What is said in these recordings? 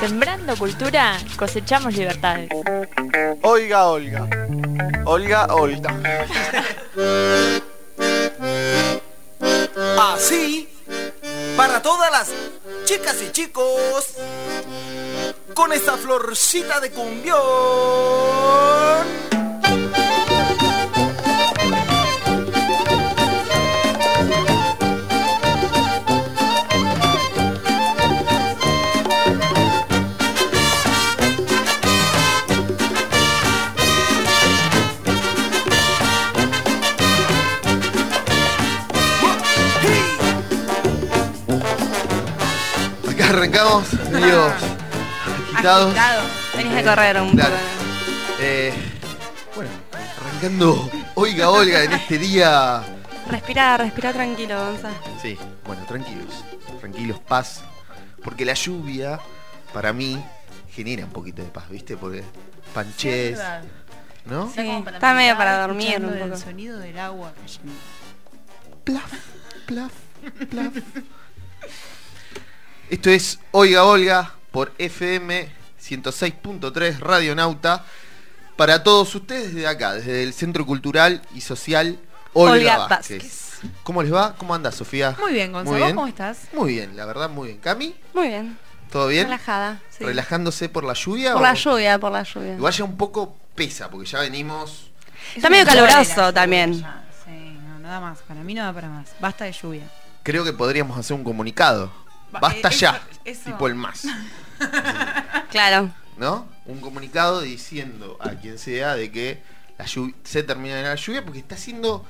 Sembrando cultura, cosechamos libertades. Oiga, Olga. Olga, Olga. Así, para todas las chicas y chicos, con esta florcita de cumbión. Arrancamos, medio agitados. Agitado. Venís a correr un Claro. poco. Eh, bueno, arrancando Oiga Olga en este día. Respira, respira tranquilo, Gonza. Sí, bueno, tranquilos, tranquilos, paz. Porque la lluvia, para mí, genera un poquito de paz, ¿viste? Porque panches, ¿no? Sí, está medio para dormir un El poco. sonido del agua cayendo. Plaf, plaf, plaf. Esto es Oiga Olga por FM 106.3 Radio Nauta. Para todos ustedes desde acá, desde el Centro Cultural y Social Olga, Olga Vázquez. Vázquez. ¿Cómo les va? ¿Cómo anda, Sofía? Muy bien, Gonzalo. Muy ¿Vos bien. cómo estás? Muy bien, la verdad, muy bien. Cami, Muy bien. ¿todo bien? Relajada. sí. ¿Relajándose por la lluvia? Por o- la lluvia, por la lluvia. Igual ya un poco pesa, porque ya venimos. Está medio la también. Sí, no, nada más. Para mí no da para más. Basta de lluvia. Creo que podríamos hacer un comunicado. Basta eh, eso- ya. eso- Tipo el más. Claro. ¿No? Un comunicado diciendo a quien sea de que la lluv- se termina la lluvia porque está haciendo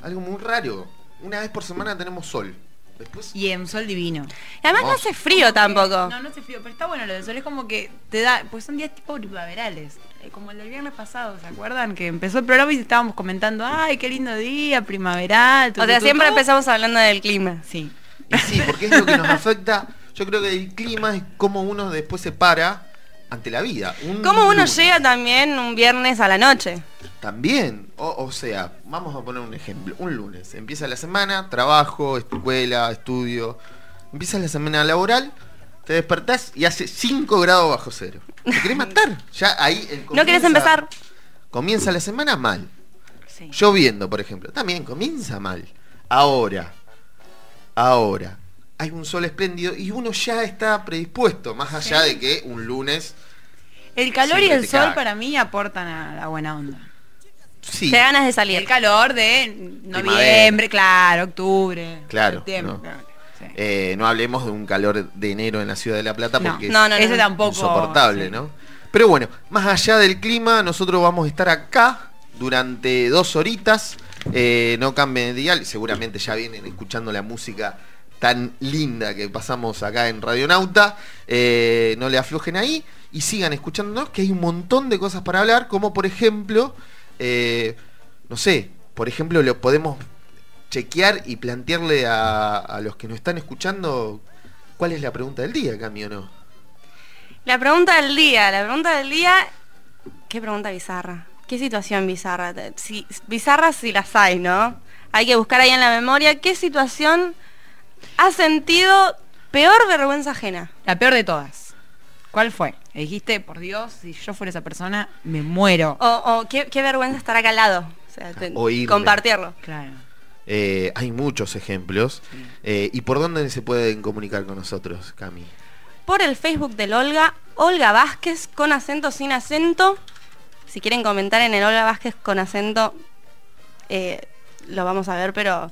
algo muy raro. Una vez por semana tenemos sol. Después. Y en sol divino. Y además no hace frío tampoco. No, no hace frío, pero está bueno lo del sol. Es como que te da. Pues son días tipo primaverales. eh, Como el del viernes pasado, ¿se acuerdan? Que empezó el programa y estábamos comentando, ay, qué lindo día, primaveral. tu, O sea, tu, tu, siempre tu". empezamos hablando del clima. Sí. Y sí, porque es lo que nos afecta. Yo creo que el clima es como uno después se para ante la vida. Un ¿Cómo uno lunes. llega también un viernes a la noche? También, o, o sea, vamos a poner un ejemplo. Un lunes, empieza la semana, trabajo, escuela, estudio. Empieza la semana laboral, te despertás y hace 5 grados bajo cero. Te querés matar. Ya ahí el ¿No querés comienza- empezar? Comienza la semana mal. sí. Lloviendo, por ejemplo. También comienza mal. Ahora, ahora, hay un sol espléndido y uno ya está predispuesto, más allá de que un lunes, El calor y el sol caga. para mí aportan a la buena onda. sí, Te ganas de El salir. calor de noviembre, claro, octubre, Claro, septiembre. no. claro, sí. eh, no hablemos de un calor de enero en la ciudad de La Plata porque es No, no, no. Ese tampoco. insoportable, sí. ¿no? Pero bueno, más allá del clima, nosotros vamos a estar acá durante dos horitas. Eh, no cambien de dial, seguramente ya vienen escuchando la música tan linda que pasamos acá en Radionauta. Eh, no le aflojen ahí y sigan escuchándonos, que hay un montón de cosas para hablar, como por ejemplo, eh, no sé, por ejemplo, lo podemos chequear y plantearle a, los que nos están escuchando cuál es la pregunta del día, Cami, o no. La pregunta del día, la pregunta del día, ¿qué pregunta bizarra? ¿Qué situación bizarra? Si, bizarras si las hay, ¿no? Hay que buscar ahí en la memoria qué situación has sentido peor vergüenza ajena. La peor de todas. ¿Cuál fue? Le dijiste, por Dios, si yo fuera esa persona, me muero. O, o qué, qué vergüenza estar acá al lado. O sea, te- compartirlo. Claro. Eh, hay muchos ejemplos. Eh, ¿Y por dónde se pueden comunicar con nosotros, Cami? Por el Facebook del Olga, Olga Vázquez con acento sin acento. Si quieren comentar en el Olga Vázquez con acento, eh, lo vamos a ver, pero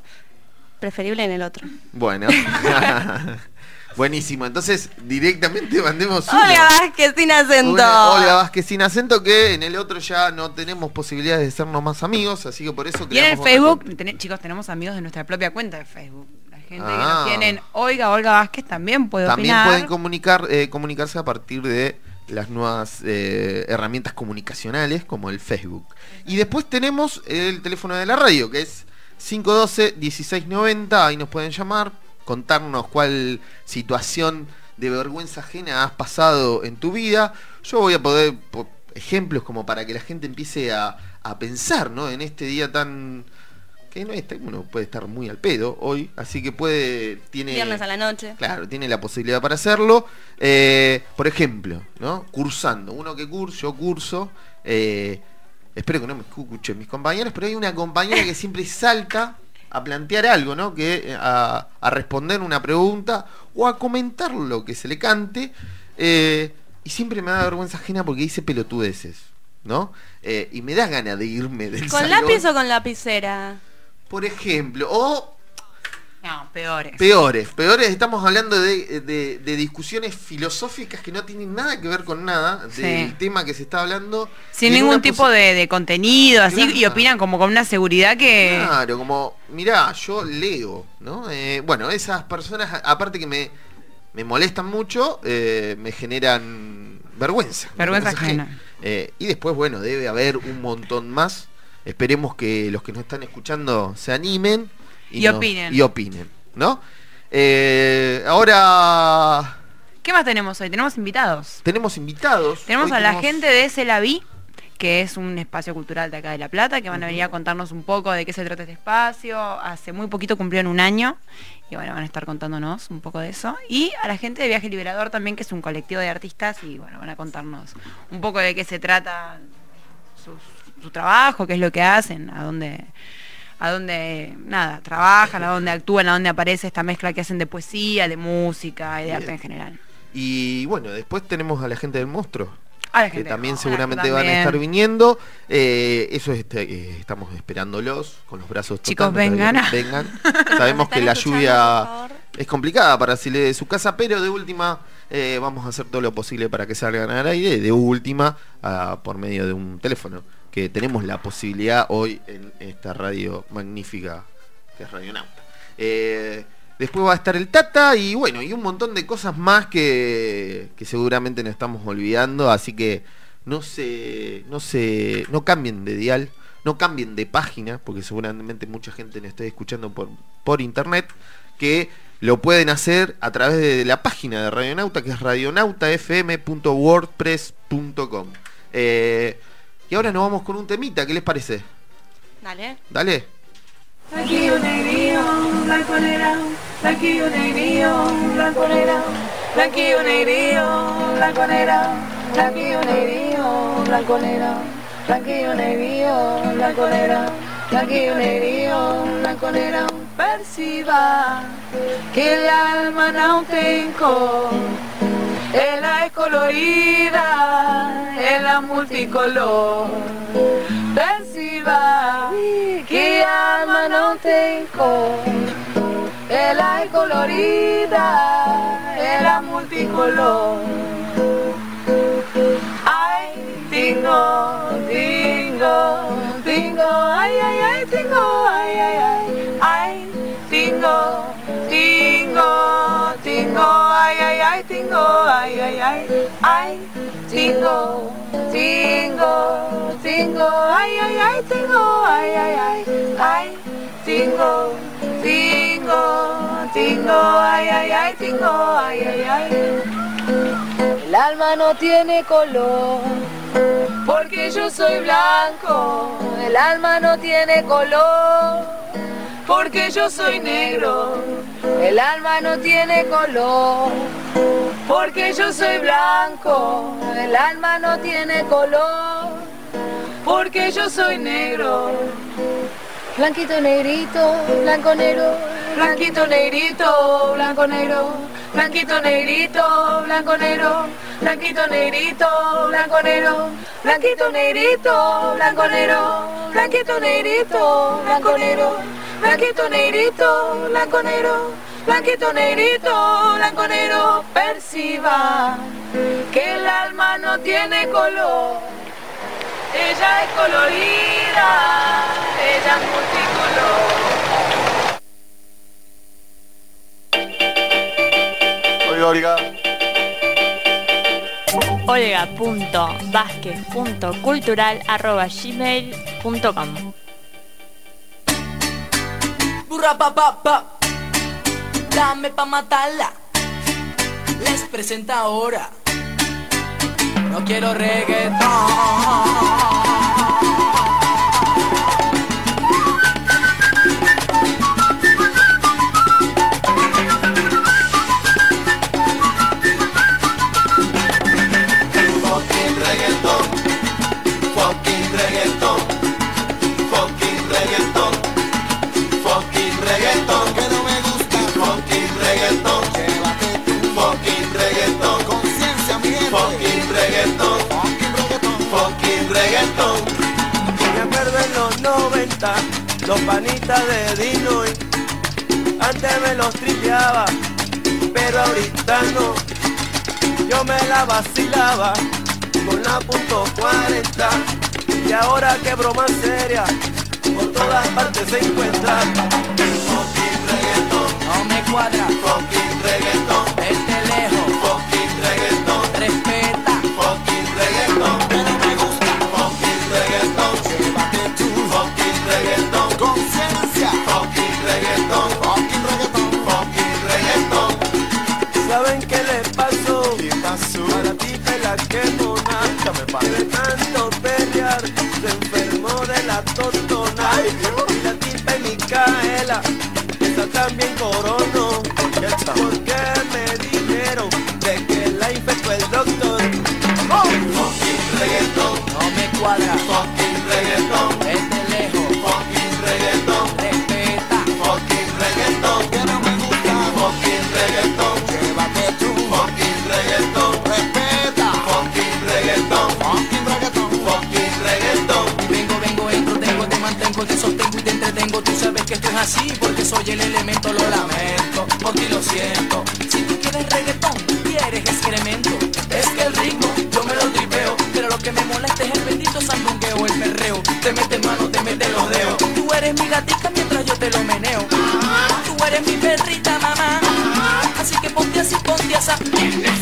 preferible en el otro. Bueno. Buenísimo. Entonces, directamente mandemos uno. Olga Vázquez sin acento. Una Olga Vázquez sin acento, que en el otro ya no tenemos posibilidades de sernos más amigos, así que por eso Y en el Facebook, ten- chicos, tenemos amigos de nuestra propia cuenta de Facebook. La gente que Ah. nos tienen, oiga, Olga Vázquez también puede También opinar. pueden comunicar, eh, comunicarse a partir de las nuevas eh, herramientas comunicacionales como el Facebook. Y después tenemos el teléfono de la radio, que es 512-1690, ahí nos pueden llamar, contarnos cuál situación de vergüenza ajena has pasado en tu vida. Yo voy a poder po- ejemplos como para que la gente empiece a, a pensar ¿no? en este día tan que no está, uno puede estar muy al pedo hoy, así que puede, tiene... Viernes a la noche. Claro, tiene la posibilidad para hacerlo. Eh, por ejemplo, ¿no? Cursando. Uno que curso, yo curso. eh, espero que no me escuchen mis compañeros, pero hay una compañera que siempre salta a plantear algo, ¿no? Que eh, a, a responder una pregunta o a comentar lo que se le cante. eh, y siempre me da vergüenza ajena porque dice pelotudeces, ¿no? Eh, y me da ganas de irme del ¿Con salón, lápiz o con lapicera? Por ejemplo, o No, peores. Peores, peores, estamos hablando de, de- de discusiones filosóficas que no tienen nada que ver con nada Sí. del tema que se está hablando. Sin ningún tipo de, de contenido, así, y opinan como con una seguridad que... Claro, como, mirá, yo leo, ¿no? Eh, bueno, esas personas, aparte que me, me molestan mucho, eh, me generan vergüenza. Vergüenza ajena. Eh, y después, bueno, debe haber un montón más. Esperemos que los que nos están escuchando se animen Y nos- opinen. Y opinen, ¿no? Eh, ahora ¿Qué más tenemos hoy? Tenemos invitados. tenemos invitados. Tenemos Hoy a la tenemos- gente de Celaví, que es un espacio cultural de acá de La Plata, que van a venir a contarnos un poco de qué se trata este espacio. Hace muy poquito cumplieron un año y bueno, van a estar contándonos un poco de eso. Y a la gente de Viaje Liberador también, que es un colectivo de artistas y bueno, van a contarnos un poco de qué se trata su, su trabajo, qué es lo que hacen, a dónde a dónde nada, trabajan, a dónde actúan, a dónde aparece esta mezcla que hacen de poesía, de música y de Bien. arte en general. Y bueno, después tenemos a la gente del monstruo. A la que también seguramente gente van a estar viniendo. Eh, eso es, este, eh, estamos esperándolos con los brazos Chicos, vengan. Vengan. Sabemos que ¿Están la lluvia es complicada para salir de su casa, pero de última eh, vamos a hacer todo lo posible para que salgan al aire. De última, por medio de un teléfono, que tenemos la posibilidad hoy en esta radio magnífica que es Radio Nauta. Eh, después va a estar el Tata y bueno, y un montón de cosas más que, seguramente nos estamos olvidando, así que no se, no se, no cambien de dial, no cambien de página, porque seguramente mucha gente nos está escuchando por, por internet, que lo pueden hacer a través de la página de Radionauta, que es radionautafm.wordpress.com. Eh, y ahora nos vamos con un temita, ¿qué les parece? Dale. Dale. Blanquillo negrillo, blanco negrao, blanquillo negrillo, blanco negrao, blanquillo negrillo, blanco negrao, blanquillo negrillo, blanco negrao, blanquillo negrillo, blanco negrao, blanquillo negrillo, blanco negrao. Perciba que el alma no tengo, ella es colorida, ella multicolor. Perciba que alma no tengo, ella es colorida, ella multicolor. Ay, tingo, tingo, tingo, ay, ay, ay, tingo, ay, ay, ay, ay, tingo, tingo, tingo, ay, ay, ay, tingo, ay, ay, ay, ay, tingo, tingo, tingo, ay, ay, ay, tingo, ay, ay, ay, ay, tingo, tingo, tingo, ay, ay, ay, tingo, ay, ay, ay. El alma no tiene color, porque yo soy blanco. El alma no tiene color, porque yo soy negro. El alma no tiene color, porque yo soy blanco. El alma no tiene color, porque yo soy negro. Blanquito, negrito, blanco, negro, blanquito, negrito, blanco, negro, blanquito, negrito, blanco, negro, blanquito, negrito, blanco, negro, blanquito, negrito, blanco, negro, blanquito, negrito, blanco, negro, blanquito, negrito, blanco, negro, blanquito, negrito, blanco, negro, perciba que el alma no tiene color. Ella es colorida, ella es multicolor. Oiga, Olga. olga.vázquez.cultural.gmail.com Burra pa pa pa, dame pa matarla. Les presenta ahora. No quiero reggaetón. 40, los panitas de Dino antes me los tripeaba, pero ahorita no. Yo me la vacilaba con la punto 40 y ahora que broma seria por todas partes se encuentra. Fucking reggaetón, No me cuadra, fucking reggaetón, de tanto pelear, se enfermó de la totona. Y la tipa Micaela, esa también coronó. Porque me dijeron de que la infectó el doctor. Fucking reggaetón, no me cuadra, así porque soy el elemento, lo lamento, por ti lo siento. Si tú quieres reggaetón, quieres excremento. Es que el ritmo yo me lo tripeo, pero lo que me molesta es el bendito sandungueo, el perreo. Te mete mano, te mete los dedos. Tú eres mi gatita mientras yo te lo meneo. Tú eres mi perrita, mamá. Así que ponte así, ponte así.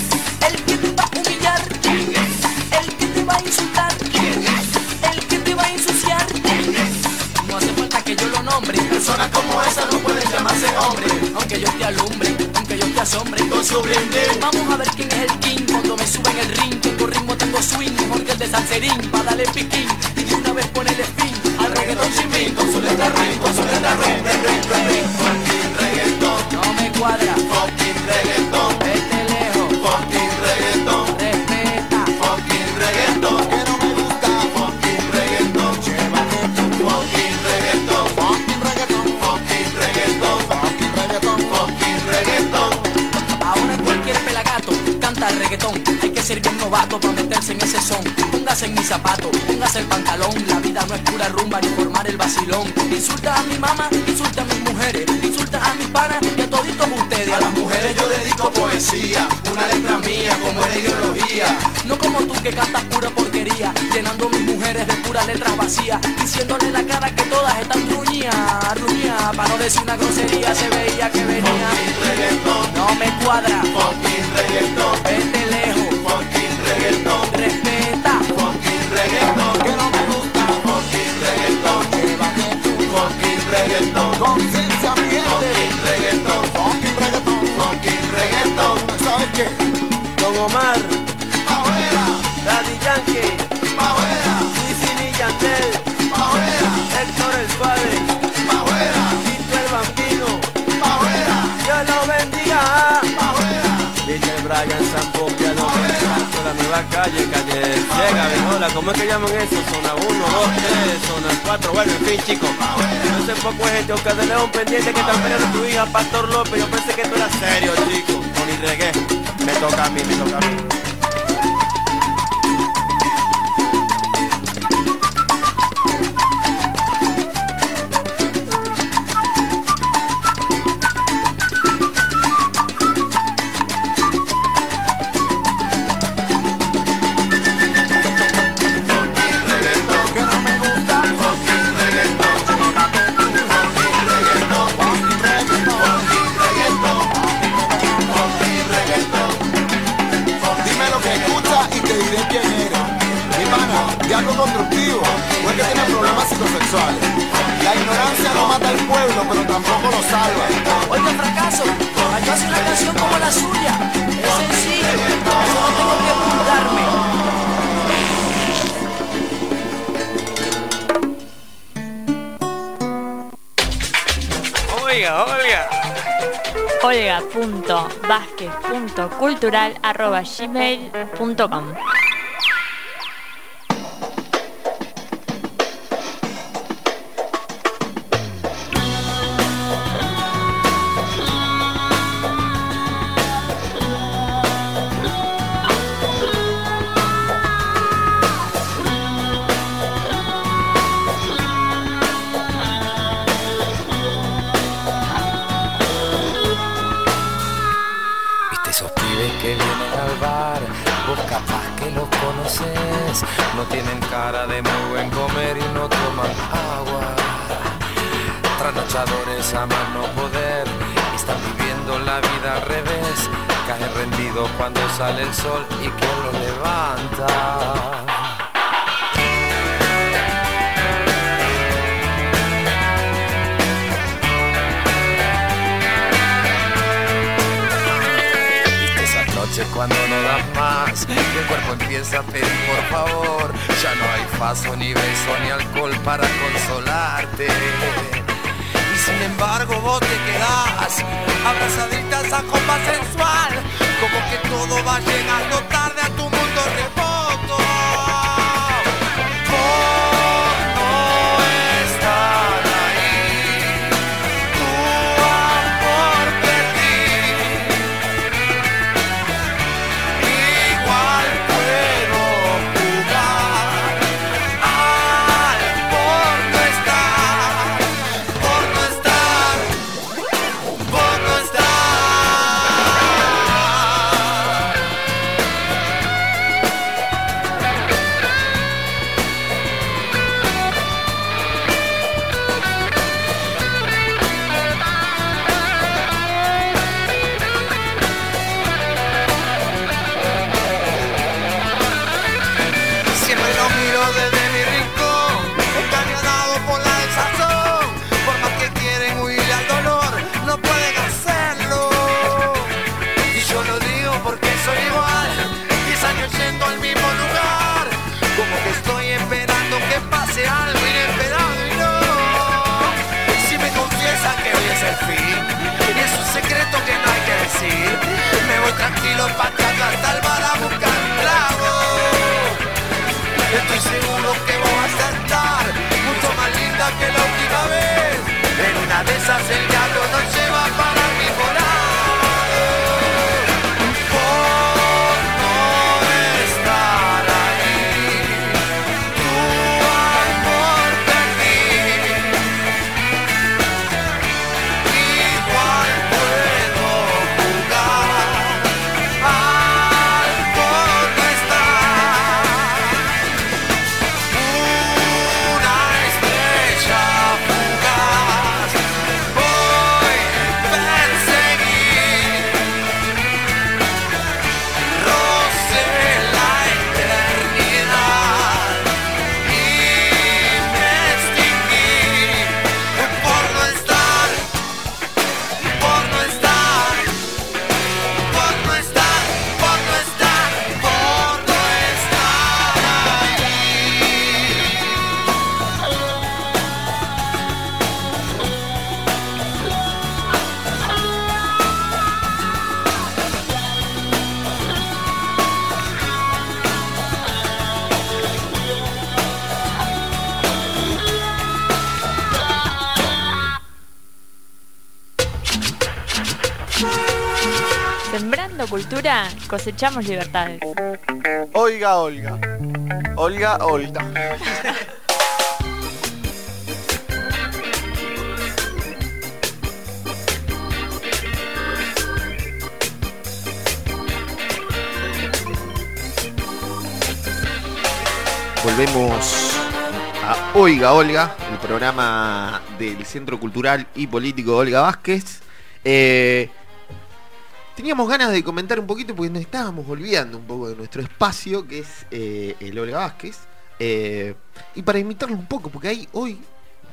Póngase el pantalón. La vida no es pura rumba ni formar el vacilón. Insulta a mi mamá, insulta a mis mujeres, insulta a mis panas y a toditos ustedes. A las mujeres yo dedico poesía, una letra mía como era ideología. No como tú que cantas pura porquería, llenando mis mujeres de puras letras vacías, diciéndole la cara que todas están ruñías, ruñías, para no decir una grosería, se veía que venía. No me cuadra, Omar, Afuera, Daddy Yankee, afuera, Wisin y Yandel, Héctor el Suave, afuera, Tito el Bambino, afuera, Dios lo bendiga. afuera. Dice Brian Sampo, piano Santo, la nueva calle, calle Ciega, Vinola, ¿cómo es que llaman eso? Zona 1, 2, 3, zona 4, bueno, en fin, chicos. No sé poco es gente, Oscar de León, pendiente que están peleando tu hija, Pastor López. Yo pensé que esto era serio, chico. Me toca a mí, me toca a mí. olga.vázquez.cultural.gmail.com no tienen cara de muy buen comer y no toman agua. Trasnochadores a más no poder, están viviendo la vida al revés, caen rendidos cuando sale el sol y quien los levanta. Esas noches cuando no das más, el cuerpo empieza a pedir por favor, ya no hay paso ni beso ni alcohol para consolarte. Y sin embargo vos te quedás abrazaditas a copa sensual, como que todo va llegando tarde a tu mundo cosechamos libertades. Oiga, Olga. Olga, Olga. Volvemos a Oiga Olga, el programa del Centro Cultural y Político Olga Vázquez. Eh, teníamos ganas de comentar un poquito porque nos estábamos olvidando un poco de nuestro espacio, que es eh, el Olga Vázquez. Eh, y para invitarlos un poco, porque hay hoy,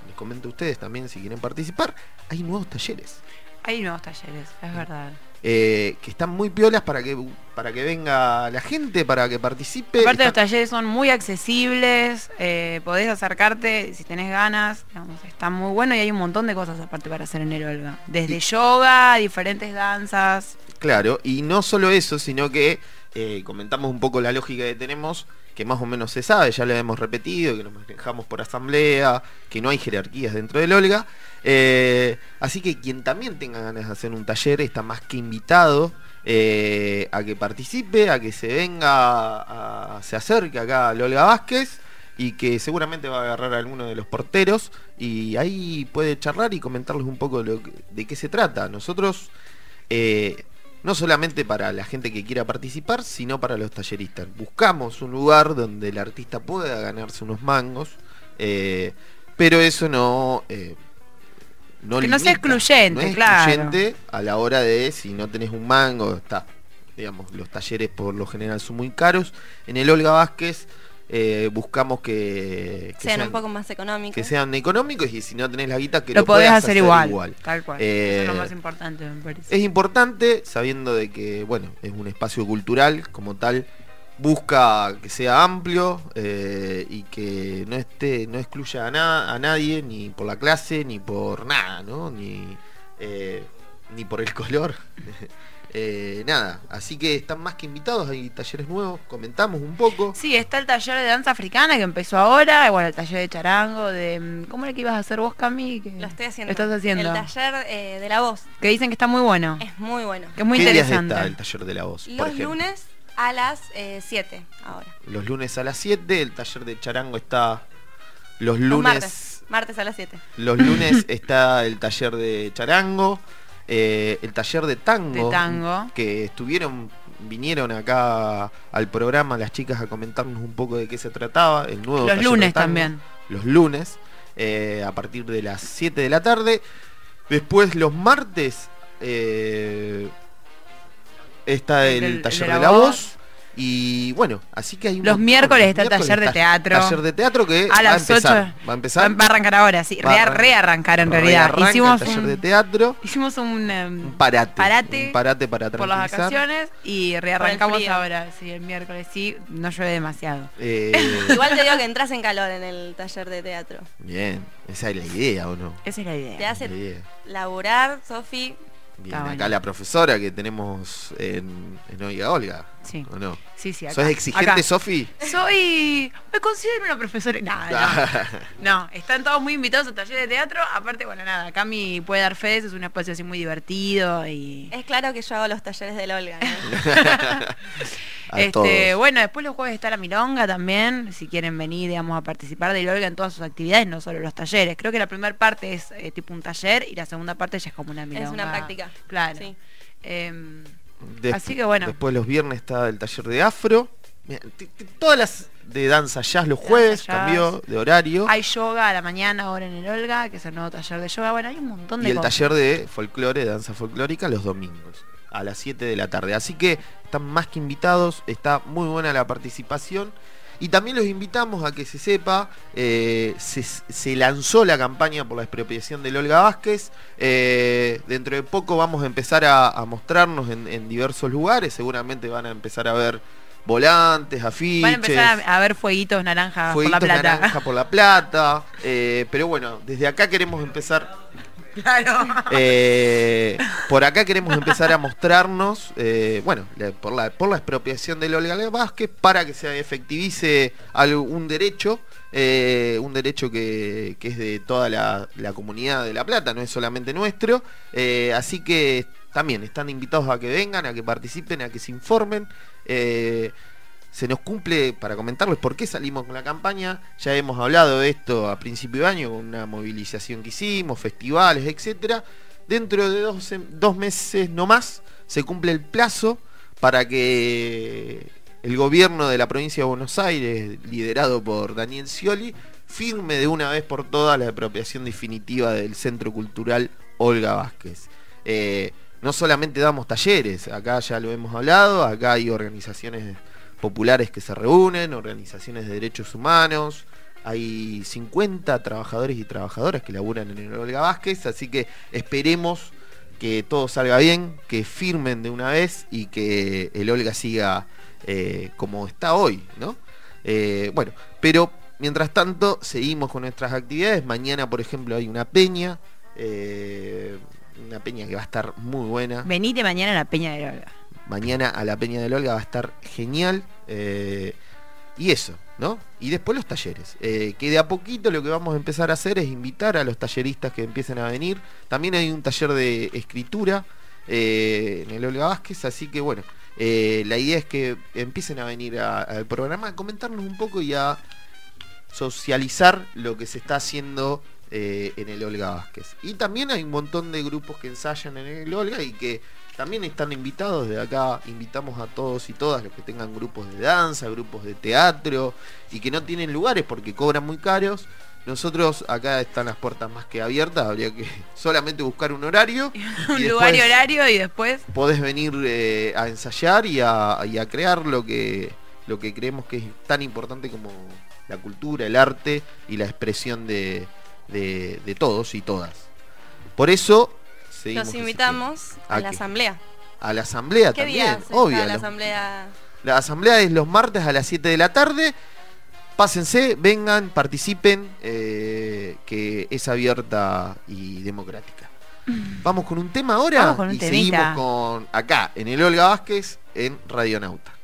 les comento a ustedes también si quieren participar, hay nuevos talleres. Hay nuevos talleres, es verdad. eh, que están muy piolas para que para que venga la gente, para que participe. Aparte los Están- talleres son muy accesibles, eh, podés acercarte si tenés ganas, digamos, está muy bueno y hay un montón de cosas aparte para hacer en el Olga. Desde yoga, diferentes danzas. Claro, y no solo eso, sino que eh, comentamos un poco la lógica que tenemos, que más o menos se sabe, ya lo hemos repetido, que nos manejamos por asamblea, que no hay jerarquías dentro del Olga. Eh, así que quien también tenga ganas de hacer un taller está más que invitado eh, a que participe, a que se venga, se acerque acá al Olga Vázquez y que seguramente va a agarrar a alguno de los porteros y ahí puede charlar y comentarles un poco lo que- de qué se trata. Nosotros no solamente para la gente que quiera participar, sino para los talleristas. Buscamos un lugar donde el artista pueda ganarse unos mangos, eh, pero eso no... eh, no Que no sea excluyente, no es claro. excluyente a la hora de si no tenés un mango, está. Digamos, los talleres por lo general son muy caros. En el Olga Vázquez eh, buscamos que, que Sean un poco más económicos. que sean económicos y si no tenés la guita que lo, lo, podés puedas hacer, igual, Tal cual. Eh, Eso es lo más importante, me parece. es importante sabiendo de que bueno es un espacio cultural como tal busca que sea amplio eh, y que no esté no excluya a, na- a nadie ni por la clase ni por nada no ni eh, ni por el color Eh, nada así que están más que invitados hay talleres nuevos comentamos un poco Sí, está el taller de danza africana que empezó ahora, bueno, el taller de charango, de... mm, ¿Cómo era que ibas a hacer vos, Cami? Que Lo estoy haciendo. Lo estás haciendo. El taller eh, de la voz Que dicen que está muy bueno. es muy bueno. Que es muy ¿Qué días interesante. está el taller de la voz Los lunes a las 7 ahora. los lunes a las 7 el taller de charango está los Los lunes martes. Martes a las 7. Los lunes está el taller de charango, eh, el taller de tango, De tango. que estuvieron, vinieron acá al programa las chicas a comentarnos un poco de qué se trataba, el nuevo Los lunes tango, también. Los lunes, eh, a partir de las 7 de la tarde. Después los martes eh, está el, taller de de la la, voz. voz. Y bueno, así que hay un Los montón. miércoles está el taller de teatro. Taller de teatro que A va a las empezar. 8. Va a empezar. Va a arrancar ahora, sí. Re- arran- rearrancar en realidad. Rearranca Hicimos el taller un, de teatro. hicimos un, em, Un parate. parate Un parate para por las vacaciones y rearrancamos ahora, sí, el miércoles. Sí, no llueve demasiado. Eh, Igual te digo que entras en calor en el taller de teatro. bien, esa es la idea, ¿o no? Esa es la idea. Te hace La idea. laburar, Sofi. Bien, Está acá bueno. la profesora que tenemos en, en Oiga Olga. Sí. ¿O no? Sí, sí, acá. ¿Sos exigente. Sofi? Soy. Me considero una profesora. Nada, no. No, están todos muy invitados al taller de teatro. Aparte, bueno, nada, Cami puede dar fe, es un espacio así muy divertido y. Es claro que yo hago los talleres del Olga. ¿no? A Este, todos. bueno, después los jueves está la milonga también, si quieren venir, digamos, a participar del Olga en todas sus actividades, no solo los talleres. Creo que la primera parte es eh, tipo un taller y la segunda parte ya es como una milonga. es una práctica. Claro. Sí. Em, Así que bueno. Después los viernes está el taller de afro. Mira, Todas las de danza jazz los jueves, jazz. cambió de horario. hay yoga a la mañana ahora en el Olga, que es el nuevo taller de yoga. Bueno, hay un montón de y el cosas. taller de folclore, de danza folclórica, los domingos, a las 7 de la tarde. Así que están más que invitados, está muy buena la participación. Y también los invitamos a que se sepa, eh, se, se lanzó la campaña por la expropiación del Olga Vázquez. eh, dentro de poco vamos a empezar a, a mostrarnos en, en diversos lugares. Seguramente van a empezar a ver volantes, afiches. Van a empezar a, a ver fueguitos naranjas por la plata. naranja por la plata. eh, pero bueno, desde acá queremos empezar eh, por acá queremos empezar a mostrarnos, eh, bueno, por la, por la expropiación del Olga Vázquez para que se efectivice algún derecho, eh, un derecho que, que es de toda la, comunidad de La Plata, no es solamente nuestro. así que también están invitados a que vengan, a que participen, a que se informen. Se nos cumple, para comentarles por qué salimos con la campaña, ya hemos hablado de esto a principio de año, con una movilización que hicimos, festivales, etcétera. Dentro de dos, dos meses no más se cumple el plazo para que el gobierno de la provincia de Buenos Aires, liderado por Daniel Scioli, firme de una vez por todas la apropiación definitiva del Centro Cultural Olga Vázquez. Eh, no solamente damos talleres, acá ya lo hemos hablado, acá hay organizaciones populares que se reúnen, organizaciones de derechos humanos, hay 50 trabajadores y trabajadoras que laburan en el Olga Vázquez, así que esperemos que todo salga bien, que firmen de una vez y que el Olga siga eh, como está hoy, ¿no? Eh, bueno, pero mientras tanto seguimos con nuestras actividades. Mañana, por ejemplo, hay una peña, eh, una peña que va a estar muy buena. Venite mañana a la Peña del Olga. Mañana a la Peña del Olga va a estar genial. eh, y eso, ¿no? Y después los talleres. eh, que de a poquito lo que vamos a empezar a hacer es invitar a los talleristas que empiecen a venir. También hay un taller de escritura eh, en el Olga Vázquez, así que bueno, la idea es que empiecen a venir al programa a comentarnos un poco y a socializar lo que se está haciendo en el Olga Vázquez. Y también hay un montón de grupos que ensayan en el Olga y que también están invitados de acá, invitamos a todos y todas los que tengan grupos de danza, grupos de teatro y que no tienen lugares porque cobran muy caros. Nosotros acá están las puertas más que abiertas, habría que solamente buscar un horario. un lugar y horario y después... Podés venir eh, a ensayar y a, crear lo que, lo que creemos que es tan importante como la cultura, el arte y la expresión de, de todos y todas. Por eso los invitamos a, la asamblea. A la asamblea ¿Qué también, obvio. La asamblea... la asamblea es los martes a las 7 de la tarde. Pásense, vengan, participen, eh, que es abierta y democrática. Vamos con un tema ahora un y seguimos con acá, en el Olga Vázquez, en Radionauta.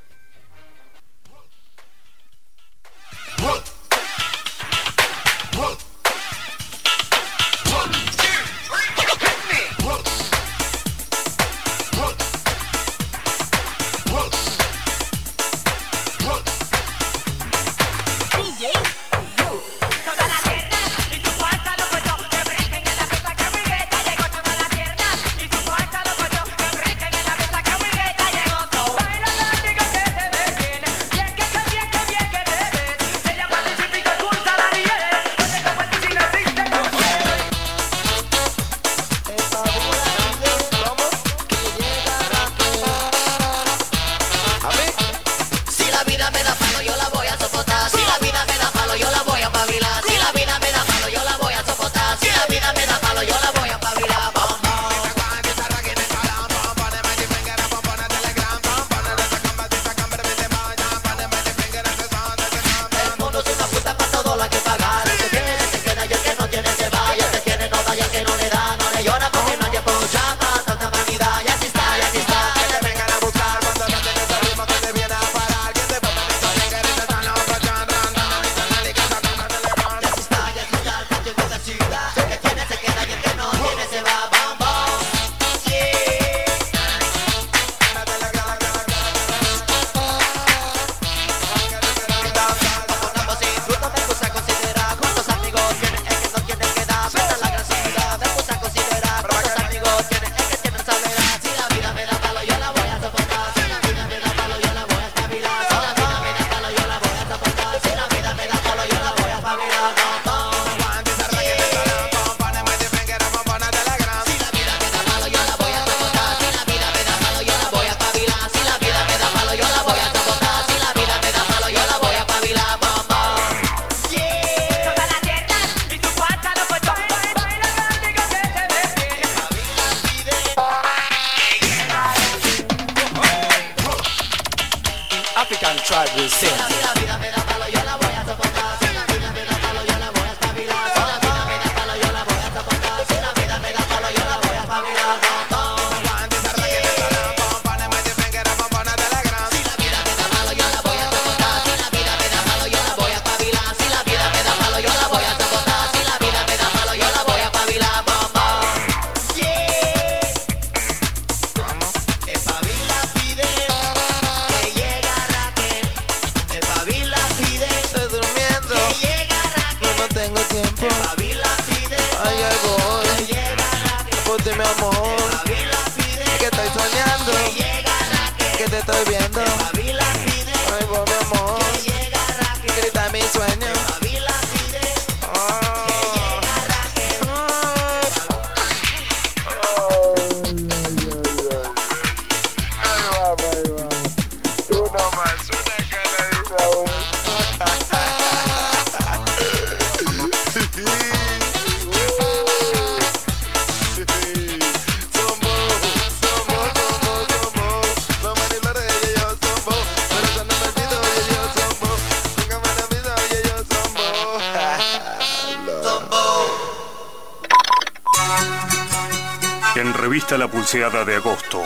De Agosto.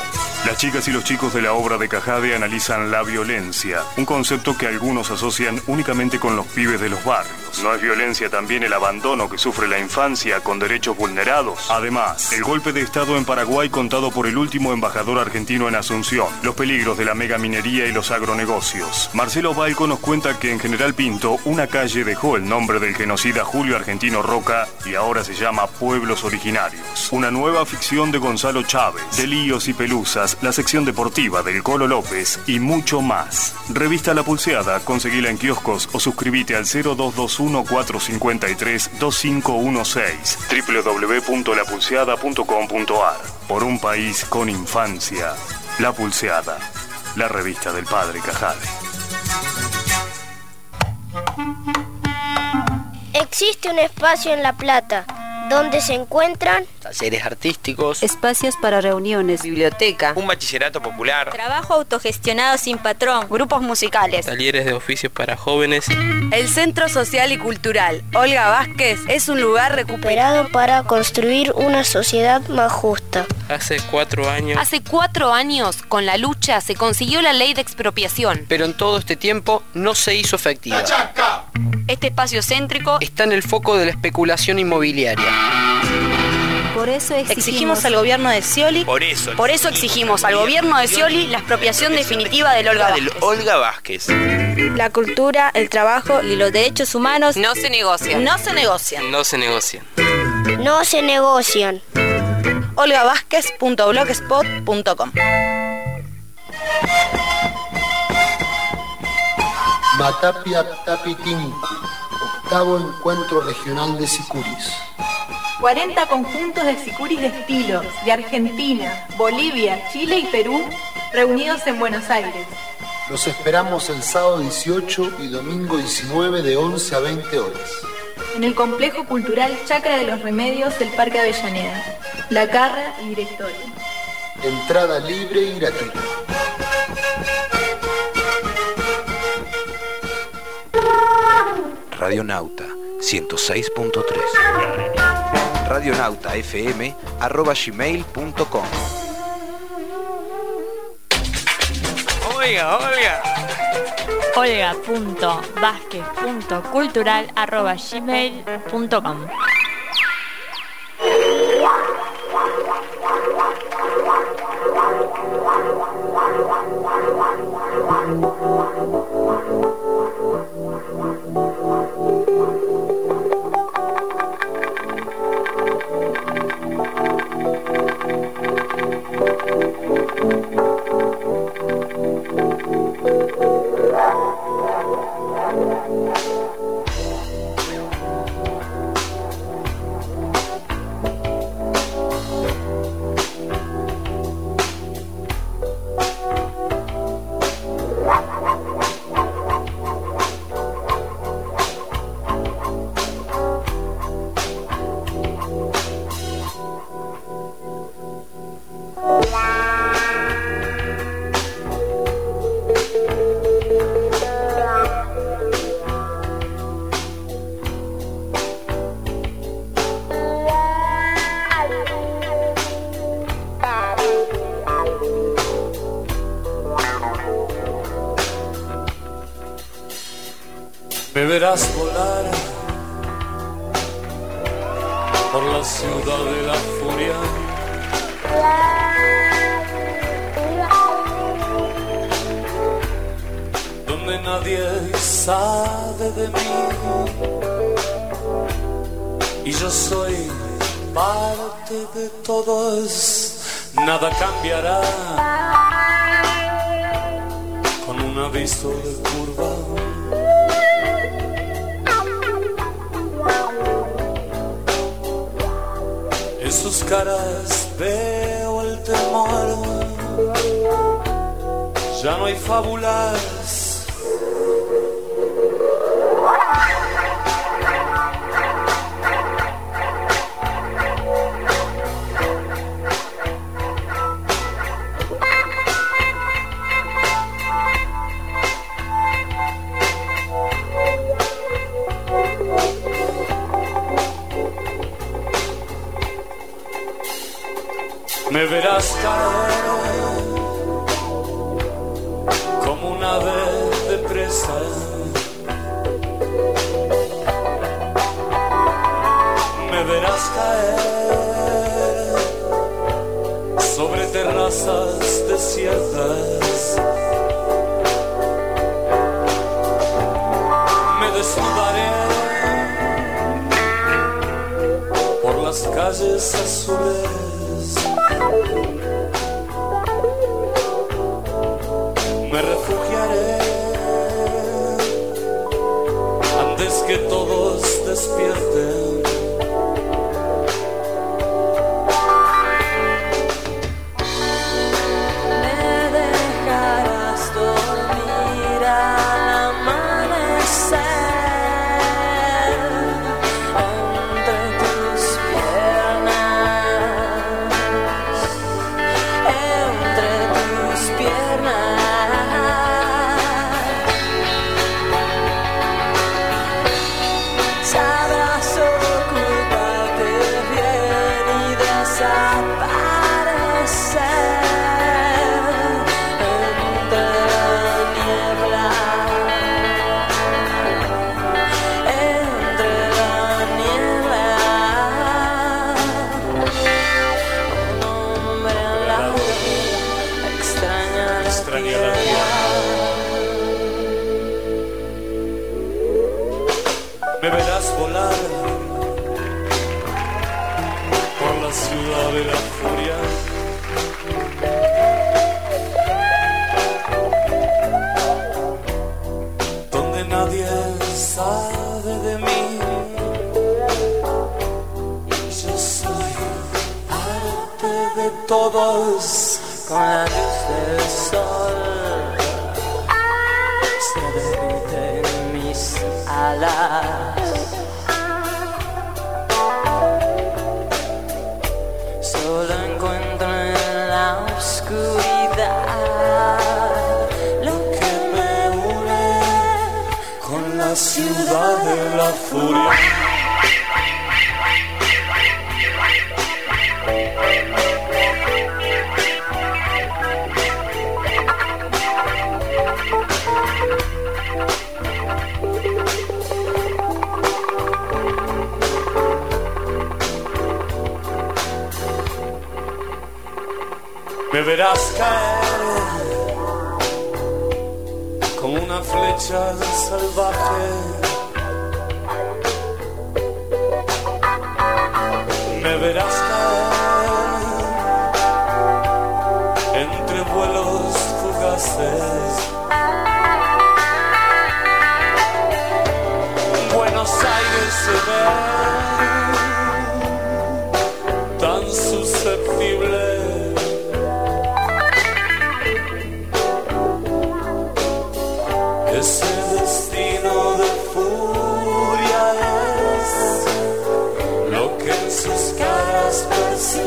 Las chicas y los chicos de la obra de Cajade analizan la violencia, un concepto que algunos asocian únicamente con los pibes de los barrios. ¿No es violencia también el abandono que sufre la infancia con derechos vulnerados? Además, el golpe de Estado en Paraguay contado por el último embajador argentino en Asunción, los peligros de la megaminería y los agronegocios. Marcelo Balco nos cuenta que en General Pinto una calle dejó el nombre del genocida Julio Argentino Roca y ahora se llama Pueblos Originarios. Una nueva ficción de Gonzalo Chávez, de líos y pelusas, la sección deportiva del Colo López y mucho más. Revista La Pulseada, conseguila en kioscos o suscríbete al 0221 453 2516 www.lapulseada.com.ar Por un país con infancia. La Pulseada, la revista del padre Cajade. Existe un espacio en La Plata donde se encuentran talleres artísticos, espacios para reuniones, biblioteca, un bachillerato popular, trabajo autogestionado sin patrón, grupos musicales, talleres de oficios para jóvenes. El Centro Social y Cultural Olga Vázquez es un lugar recuperado para construir una sociedad más justa. Hace cuatro años. Hace cuatro años, con la lucha, se consiguió la ley de expropiación. Pero en todo este tiempo no se hizo efectiva. Este espacio céntrico está en el foco de la especulación inmobiliaria. Por eso exigimos, exigimos, al gobierno de Scioli. Por eso. Por eso exigimos al gobierno de Scioli la expropiación definitiva del Olga del Vázquez. Olga Vázquez. La cultura, el trabajo y los derechos humanos no se negocian. No se negocian. No se negocian. No se negocian. olgavázquez.blogspot.com Matapia Tapitinku, octavo encuentro regional de sicuris. 40 conjuntos de sicuris de estilos de Argentina, Bolivia, Chile y Perú reunidos en Buenos Aires. Los esperamos el sábado 18 y domingo 19 de 11 a 20 horas. En el complejo cultural Chacra de los Remedios del Parque Avellaneda, La Carra y Directorio. Entrada libre y gratuita. Radionauta 106.3 radionautafm arroba gmail.com Oiga, oiga. olga.vázquez.cultural arroba gmail.com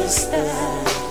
está.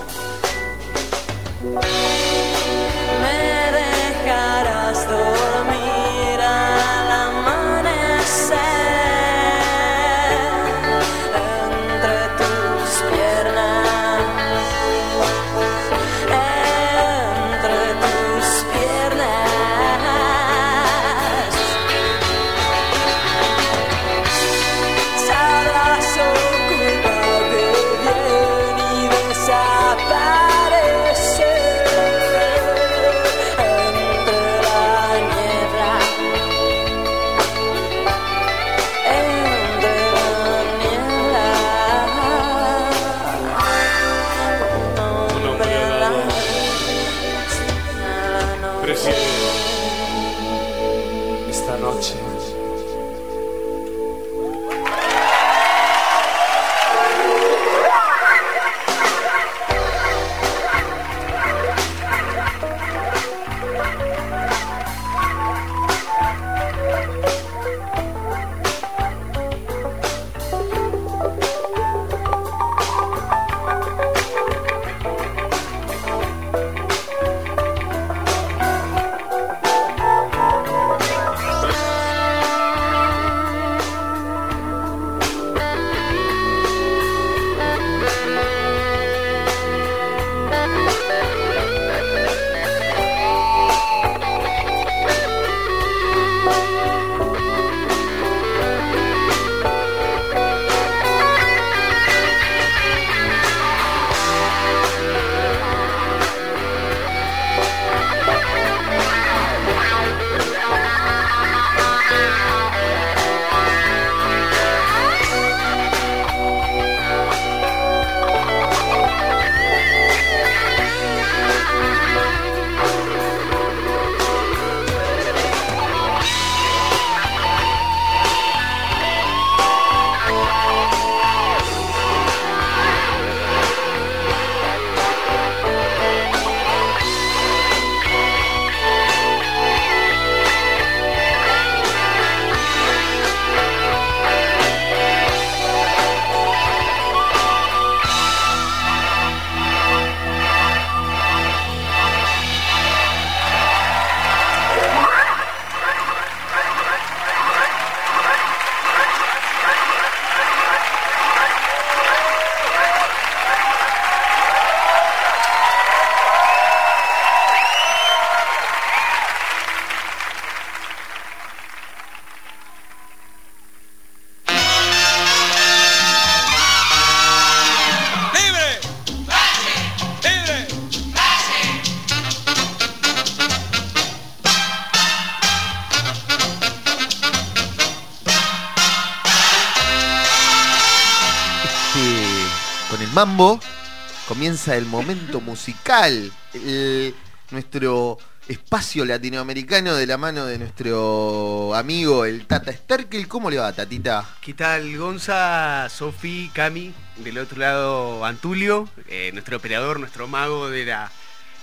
Comienza el momento musical. el- nuestro espacio latinoamericano de la mano de nuestro amigo el Tata Sterkel. ¿Cómo le va, Tatita? ¿Qué tal, Gonza, Sofi, Cami? Del otro lado, Antulio, eh, nuestro operador, nuestro mago de la,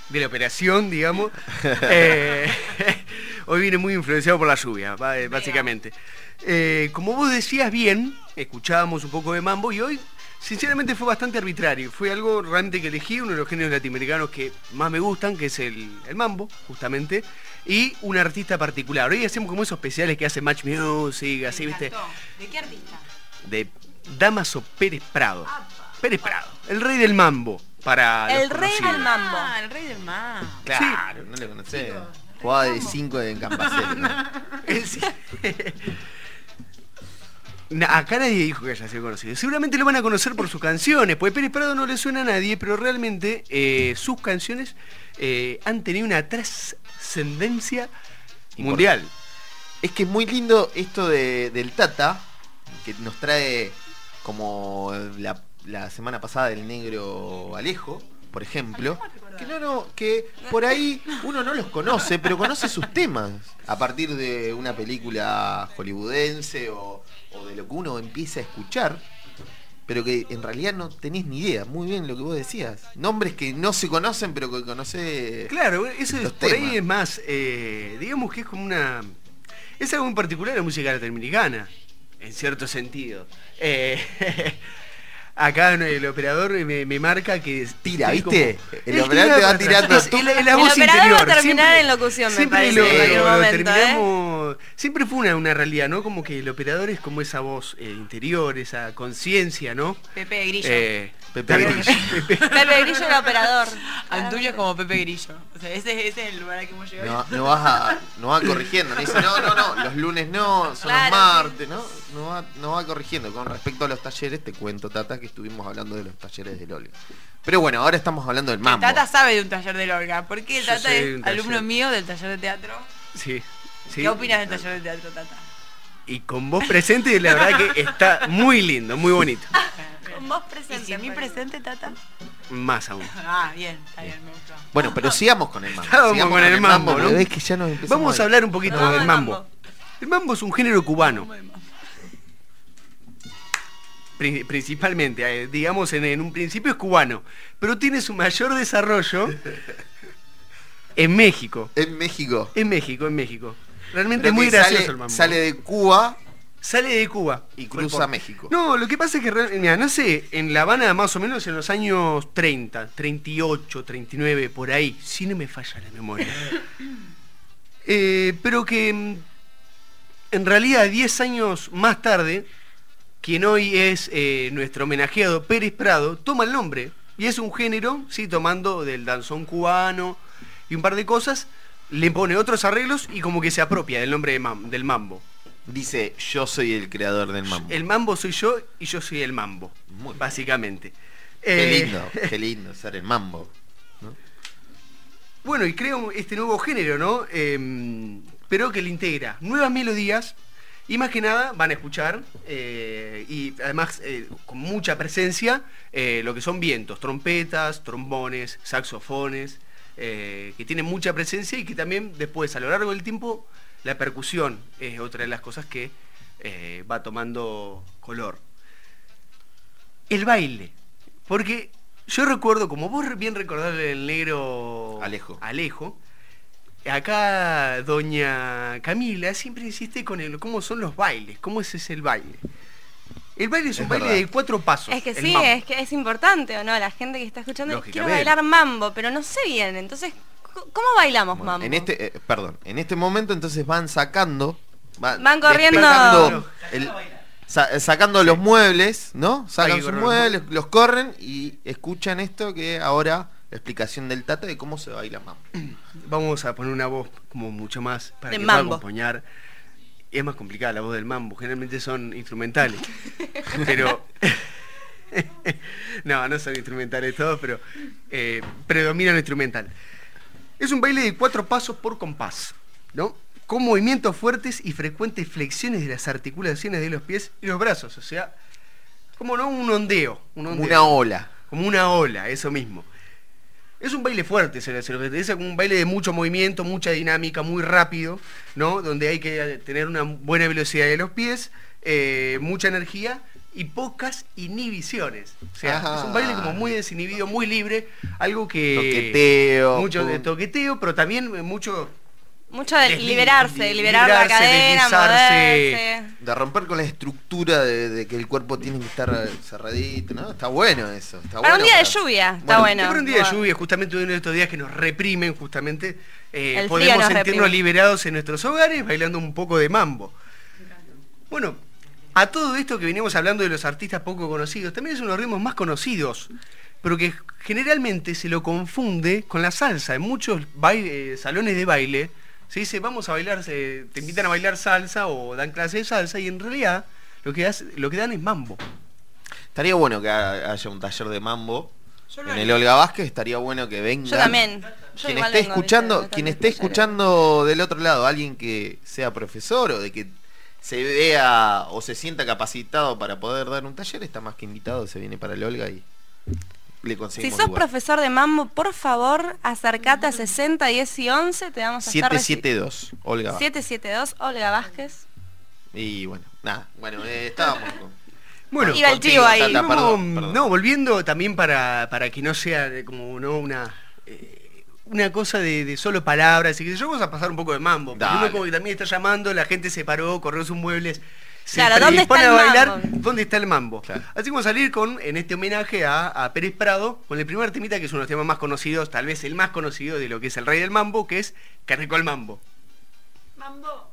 de la operación, digamos. Eh, hoy viene muy influenciado por la lluvia, eh, básicamente. Eh, como vos decías bien, escuchábamos un poco de mambo y hoy, sinceramente, fue bastante arbitrario. Fue algo realmente que elegí, uno de los géneros latinoamericanos que más me gustan, que es el, el mambo, justamente. Y un artista particular. Hoy hacemos como esos especiales que hace Match Music, así, ¿viste? ¿De qué artista? de Damaso Pérez Prado. Pérez Prado, el rey del mambo para El rey conocidos. del mambo. Ah, el rey del mambo. Claro, no le conocés. Jugaba de 5 en Campacel. ¿no? Acá nadie dijo que haya sido conocido. Seguramente lo van a conocer por sus canciones, porque Pérez Prado no le suena a nadie, pero realmente eh, sus canciones eh, han tenido una trascendencia mundial. Es que es muy lindo esto de- del Tata, que nos trae como la, la semana pasada del negro Alejo, por ejemplo. Que no, no, que por ahí uno no los conoce, pero conoce sus temas. A partir de una película hollywoodense o, o de lo que uno empieza a escuchar. Pero que en realidad no tenés ni idea, muy bien lo que vos decías. Nombres que no se conocen, pero que conoce. Claro, eso es, por ahí es más, eh, digamos que es como una... Es algo muy particular la música latinoamericana, en cierto sentido. Eh, acá el operador me, me marca que Tira, ¿viste? como- El operador te va tirando tú. es la El voz operador va a interior, terminar siempre- en locución, me siempre parece, lo, en momento, ¿eh? terminamos- Siempre fue una, una realidad, ¿no? Como que el operador es como esa voz eh, interior, esa conciencia, ¿no? Pepe de Grillo. Eh, Pepe Grillo. Pepe Grillo era operador. Antuyo es como Pepe Grillo. O sea, ese, ese es el lugar al que hemos llegado. No, no vas a, no va corrigiendo, no dice, no, no, no, los lunes no, son Claro, los martes, ¿no? No va, no va corrigiendo. Con respecto a los talleres, te cuento, Tata, que estuvimos hablando de los talleres del Olga. Pero bueno, ahora estamos hablando del mambo. Tata sabe de un taller de Olga. Porque Yo Tata es alumno mío del taller de teatro. Sí, sí. ¿Qué opinas del taller de teatro, Tata? Y con vos presente, la verdad que está muy lindo, muy bonito. Con vos presente. ¿Y sin mí presente, Tata? Más aún. Ah, bien, está bien, me gustó. Bueno, pero sigamos con el mambo. Estábamos sigamos con el mambo, ¿no? porque ves que ya nos empezamos Vamos a hablar un poquito del mambo. mambo. El mambo es un género cubano. Pri- Principalmente, eh, digamos, en, en un principio es cubano, pero tiene su mayor desarrollo en México. En México. En México, en México. Realmente es muy gracioso sale, el mambo. Sale de Cuba Sale de Cuba. y cruza México. No, lo que pasa es que, mira, nace en La Habana más o menos en los años 30, 38, 39, por ahí, si no me falla la memoria. Eh, pero que mm, en realidad 10 años más tarde, quien hoy es eh, nuestro homenajeado Pérez Prado, toma el nombre. Y es un género, sí, tomando del danzón cubano y un par de cosas, le pone otros arreglos y como que se apropia del nombre de mam- del mambo. Dice, yo soy el creador del mambo. El mambo soy yo y yo soy el mambo, Muy básicamente. Qué Eh, lindo, qué lindo ser el mambo. Bueno, y creo este nuevo género, ¿no? Em, pero que le integra nuevas melodías y más que nada van a escuchar, eh, y además eh, con mucha presencia, lo que son vientos, trompetas, trombones, saxofones, que tienen mucha presencia y que también después, a lo largo del tiempo, la percusión es otra de las cosas que eh, va tomando color. El baile, porque yo recuerdo, como vos bien recordás el negro Alejo. Alejo, acá doña Camila siempre insiste con el cómo son los bailes, cómo es ese el baile. El baile es, Es un baile de cuatro pasos. Es que sí, mambo. es que es importante, ¿o no? La gente que está escuchando, quiero bailar mambo, pero no sé bien. Entonces, ¿cómo bailamos Bueno, mambo? en este, eh, perdón, en este momento entonces van sacando, va- Van corriendo. el- sa- sacando los muebles, ¿no? Sacan sus muebles, los corren y escuchan esto que ahora la explicación del Tata de cómo se baila mambo. Vamos a poner una voz como mucho más para De que mambo. pueda acompañar. Es más complicada la voz del mambo, generalmente son instrumentales. pero. no, no son instrumentales todos, pero eh, predomina lo instrumental. Es un baile de cuatro pasos por compás, ¿no? Con movimientos fuertes y frecuentes flexiones de las articulaciones de los pies y los brazos, o sea, como no un ondeo. Un Como ondeo. una ola. como una ola, eso mismo. Es un baile fuerte, se, lo caracteriza como un baile de mucho movimiento, mucha dinámica, muy rápido, ¿no? Donde hay que tener una buena velocidad de los pies, eh, mucha energía y pocas inhibiciones. O sea, Ajá. es un baile como muy desinhibido, muy libre, algo que... Toqueteo, Mucho de toqueteo, pero también eh, mucho... Mucho de liberarse, li- liberar la moverse. De romper con la estructura de, de que el cuerpo tiene que estar eh, cerradito, ¿no? Está bueno eso. Está Para un día de lluvia, está bueno. Para un día de lluvia, justamente uno de estos días que nos reprimen, justamente, eh, podemos nos sentirnos reprime. liberados en nuestros hogares bailando un poco de mambo. Bueno, a todo esto que veníamos hablando de los artistas poco conocidos, también es uno de los ritmos más conocidos, pero que generalmente se lo confunde con la salsa. En muchos baile- eh, salones de baile se dice, vamos a bailar, se- te invitan a bailar salsa o dan clase de salsa y en realidad lo que, hace- lo que dan es mambo. Estaría bueno que ha- haya un taller de mambo en el Olga Vázquez, estaría bueno que venga. Yo también. Yo Quien esté vengo, escuchando, quien esté escuchando del otro lado, alguien que sea profesor o de que se vea o se sienta capacitado para poder dar un taller, está más que invitado, se viene para el Olga y le Si conseguimos sos lugar. profesor de mambo, por favor, acercate a 60, 10 y 11, te vamos a estar reci- 772, Olga Vázquez. 772, Olga Vázquez. Y bueno, nada, bueno, eh, estábamos con... Bueno, Iba el contigo, chivo ahí. Tata, No, perdón, perdón. No, volviendo también para, para que no sea de como no una eh, una cosa de, de solo palabras y que yo vamos a pasar un poco de mambo. Porque uno como que también está llamando, la gente se paró, corrió sus muebles. Se Claro, ¿dónde está el a bailar, mambo? ¿dónde está el mambo? Claro. Así que vamos a salir con, en este homenaje a, a Pérez Prado, con el primer temita que es uno de los temas más conocidos, tal vez el más conocido de lo que es el rey del mambo, que es Carrico el Mambo. Mambo.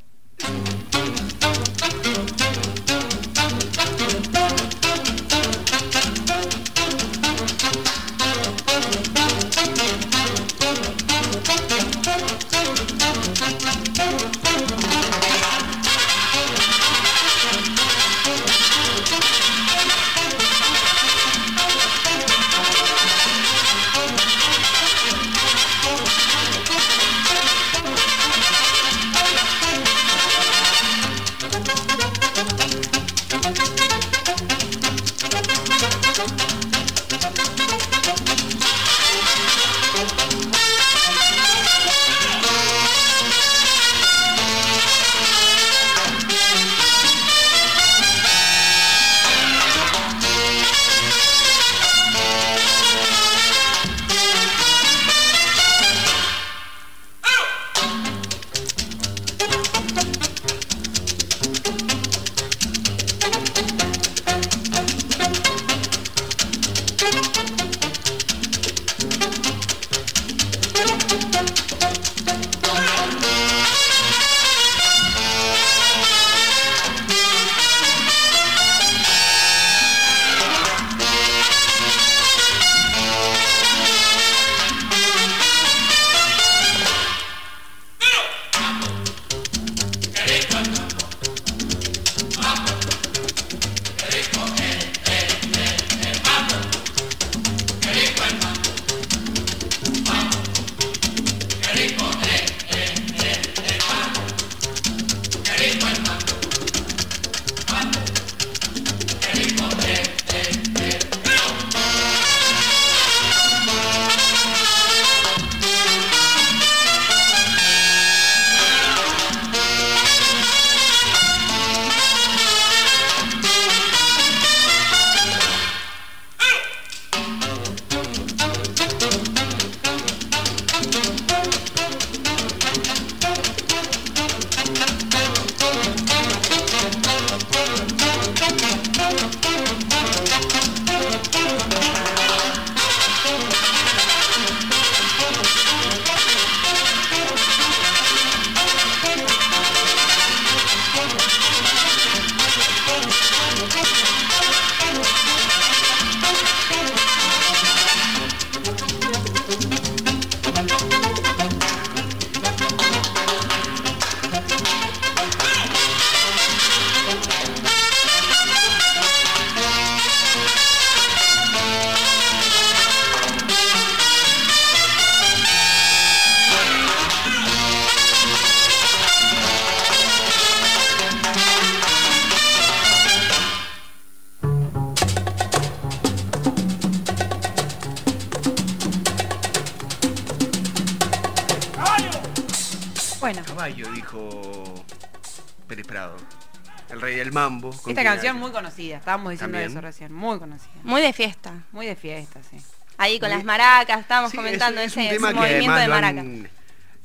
Esta canción muy conocida, estábamos diciendo También. eso recién, muy conocida. Muy de fiesta. Muy de fiesta, sí. Ahí con Muy- las maracas, estábamos Sí, comentando es, es ese, un ese tema que movimiento de lo maracas. han,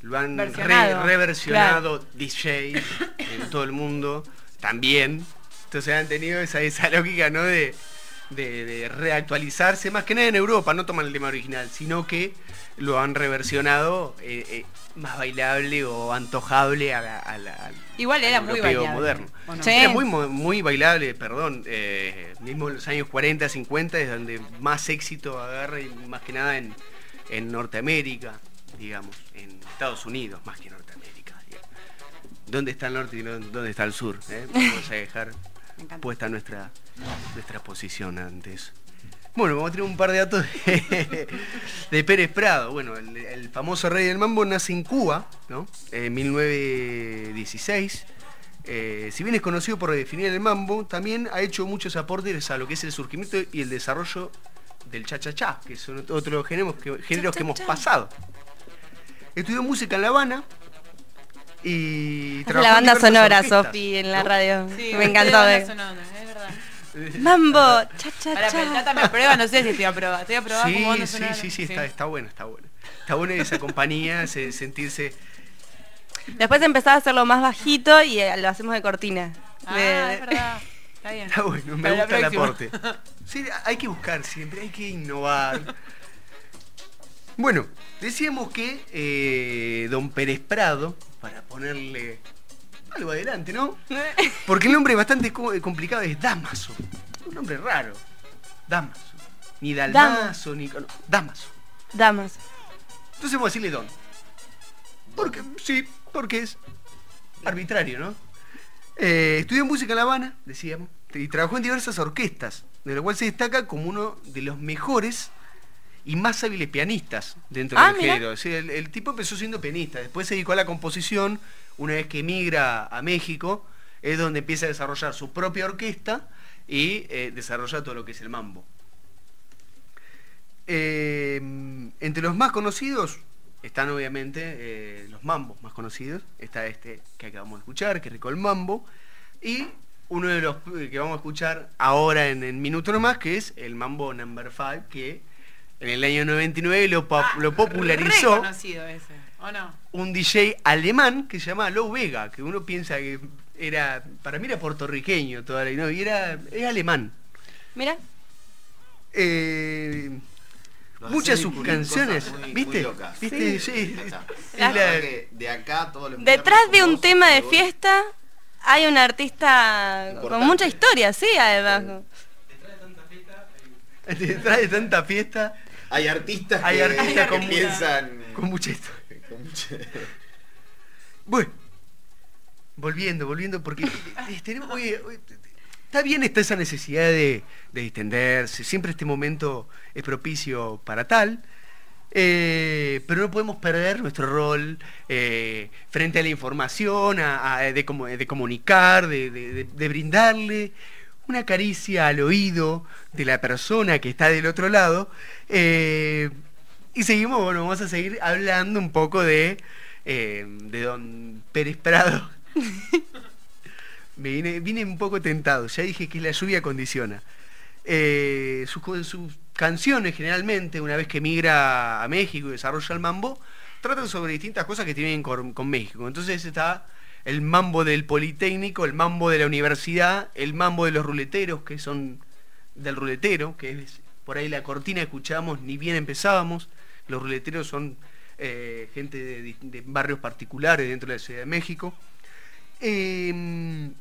lo han Versionado, re- reversionado DJ en todo el mundo también. Entonces han tenido esa, esa lógica, ¿no? De, de- de reactualizarse, más que nada en Europa, no toman el tema original, sino que lo han reversionado eh, eh, más bailable o antojable a la- a la- al Igual era al muy bailable, moderno. ¿O no? Era Sí. muy, muy bailable, perdón. eh, mismo en los años 40, 50 es donde más éxito agarra y más que nada en, en Norteamérica, digamos, en Estados Unidos, más que Norteamérica. digamos. ¿Dónde está el norte y dónde está el sur? eh? Vamos a dejar puesta nuestra, nuestra posición ante eso. Bueno, vamos a tener un par de datos de, de Pérez Prado. Bueno, el, el famoso rey del mambo nace en Cuba, ¿no? En 1916. Eh, si bien es conocido por definir el mambo, también ha hecho muchos aportes a lo que es el surgimiento y el desarrollo del cha-cha-cha, que son otros géneros que, géneros que hemos pasado. Estudió música en La Habana y la banda sonora, Sofi, en la ¿no? radio. Sí, Me encantó. banda ver. sonora, es verdad. Mambo, cha cha Ahora, pero el cha. Tata me aprueba, no sé si estoy aprobada. Estoy aprobada como Sí, banda sí, sonora. sí, sí, está, está bueno, está bueno. Está bueno esa compañía, ese sentirse. Después empezaba a hacerlo más bajito y eh, lo hacemos de cortina. Ah, De- es verdad. Está bien. Está bueno, me Para gusta el aporte. Sí, hay que buscar siempre, hay que innovar. Bueno, decíamos que eh, don Pérez Prado, para ponerle algo adelante, ¿no? Porque el nombre es bastante co- complicado, es Damaso. Un nombre raro. Damaso. Ni Dalmaso, ni. no, Damaso. Damas. Entonces vamos a decirle Don. Porque, sí, porque es arbitrario, ¿no? Eh, estudió música en La Habana, decíamos, y trabajó en diversas orquestas, de lo cual se destaca como uno de los mejores y más hábiles pianistas dentro Ah, del género. El tipo empezó siendo pianista, después se dedicó a la composición, una vez que emigra a México, es donde empieza a desarrollar su propia orquesta y eh, desarrolla todo lo que es el mambo. Eh, entre los más conocidos están obviamente eh, los mambos más conocidos. Está este que acabamos de escuchar, que es Rico el Mambo. Y uno de los que vamos a escuchar ahora en el minuto nomás, que es el Mambo Number 5, que en el año 99 lo, pa- lo popularizó Reconocido ese, ¿o no? un DJ alemán que se llama Lou Vega, que uno piensa que era, para mí era puertorriqueño toda la no, y era, es alemán. Mira. Eh, muchas de hace sus canciones, muy- ¿viste? muy. ¿Viste? Sí. La la- que de acá todos los Detrás de un tema de fiesta hay un artista con mucha historia, sí, además. Detrás de tanta fiesta hay artistas hay que artistas con, piensan con mucha historia. con mucha- Bueno, volviendo, volviendo, porque eh, tenemos- oye, está bien está esa necesidad de, de distenderse, siempre este momento es propicio para tal, eh, pero no podemos perder nuestro rol eh, frente a la información, a- a- de, de comunicar, de, de- brindarle una caricia al oído de la persona que está del otro lado. eh, y seguimos, bueno, vamos a seguir hablando un poco de, de don Pérez Prado. Vine, un poco tentado, ya dije que la lluvia condiciona. Eh, sus, canciones generalmente, una vez que migra a México y desarrolla el mambo, tratan sobre distintas cosas que tienen con, México. Entonces está el mambo del Politécnico, el mambo de la universidad, el mambo de los ruleteros, que son del ruletero, que es por ahí la cortina escuchamos, ni bien empezábamos. Los ruleteros son eh, gente de, barrios particulares dentro de la Ciudad de México. Eh,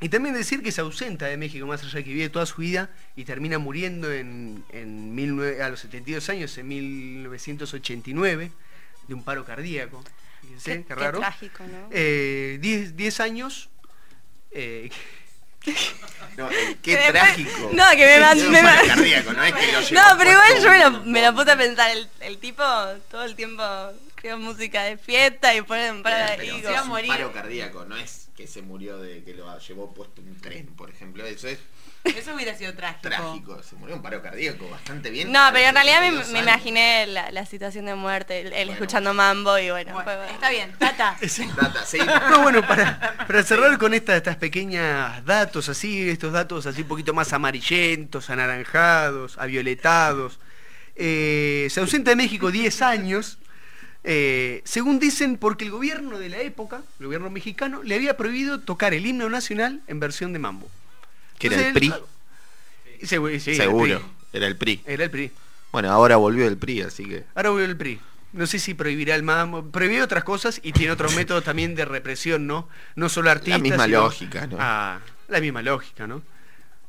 y también decir que se ausenta de México, más allá de que vive toda su vida y termina muriendo en, en 19 a los 72 años, en 1989, de un paro cardíaco. Fíjense, Qué- qué, qué raro. trágico, ¿no? Eh, 10 10 años. eh, No, eh, qué Que me- trágico. No, que me Sí, sí, me un va- paro cardíaco, no es que lo No, pero igual yo me lo, me lo puse a pensar, el, el tipo todo el tiempo Creo música de fiesta y ponen para Pero y si un paro cardíaco, no es que se murió de que lo llevó puesto un tren, por ejemplo. Eso es Eso hubiera sido trágico. trágico. Se murió un paro cardíaco bastante bien. No, pero en realidad me, 72 me años. imaginé la, la situación de muerte, él, escuchando mambo y bueno. fue- Está bien, Tata. Data, sí. No, bueno, para, para cerrar con esta- estas pequeñas datos así, estos datos así un poquito más amarillentos, anaranjados, avioletados. Eh, se ausenta de México 10 años, eh, según dicen, porque el gobierno de la época, el gobierno mexicano, le había prohibido tocar el himno nacional en versión de mambo. Que era el PRI. él- Seguro, sí, era el Seguro. PRI. Era el PRI. Era el PRI. Bueno, ahora volvió el PRI, así que. Ahora volvió el PRI. No sé si prohibirá el mambo. Prohíbe otras cosas y tiene otros métodos también de represión, ¿no? No solo artistas. misma sino- lógica, ¿no? Ah, la misma lógica, ¿no?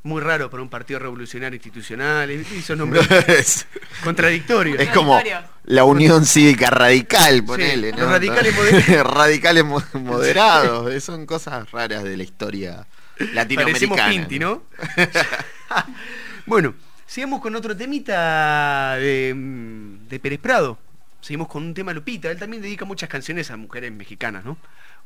Muy raro para un partido revolucionario institucional. Esos nombres Es- contradictorios. Es como la Unión Cívica Radical, ponele, ¿no? los radicales moderados. radicales mo- moderados. eh, Son cosas raras de la historia latinoamericana. Parecemos Pinti, ¿no? bueno, sigamos con otro temita de, mm, de Pérez Prado. Seguimos con un tema Lupita. Él también dedica muchas canciones a mujeres mexicanas, ¿no?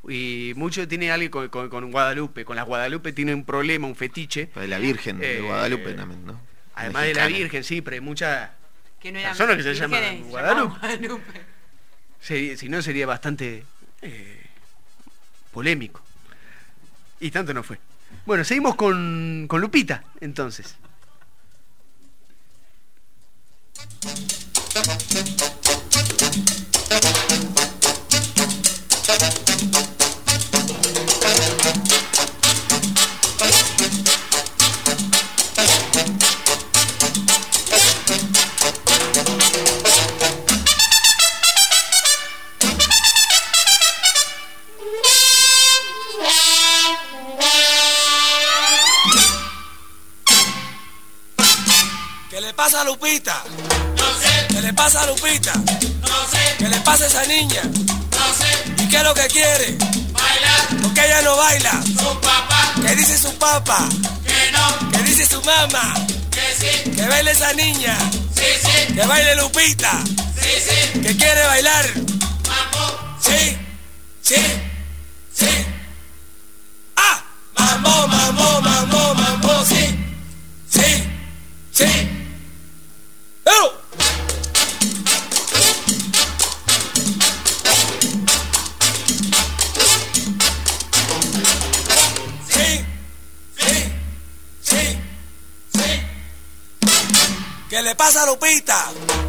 Y mucho tiene algo con, con- con Guadalupe. Con las Guadalupe tiene un problema, un fetiche. De la Virgen de Eh, Guadalupe también, ¿no? Además de la. Virgen, sí, pero hay muchas Que no personas que se llaman Guadalupe. si no, sería bastante eh, polémico. Y tanto no fue. Bueno, seguimos con, con Lupita, entonces. Pasa a Lupita? No sé. ¿Qué le pasa a Lupita? No sé. ¿Qué le pasa a esa niña? No sé. ¿Y qué es lo que quiere? Bailar. Porque ella no baila. Su papá. ¿Qué dice su papá? Que no. ¿Qué dice su mamá? Que sí. Que baile esa niña. Sí, sí. Que baile Lupita. Sí, sí. Que quiere bailar. Mambo. Sí. Sí. Sí. Ah. Mambo, mambo, mambo, mambo. Sí. Sí. Sí. Sí, sí, sí, sí. ¿Qué le pasa a Lupita?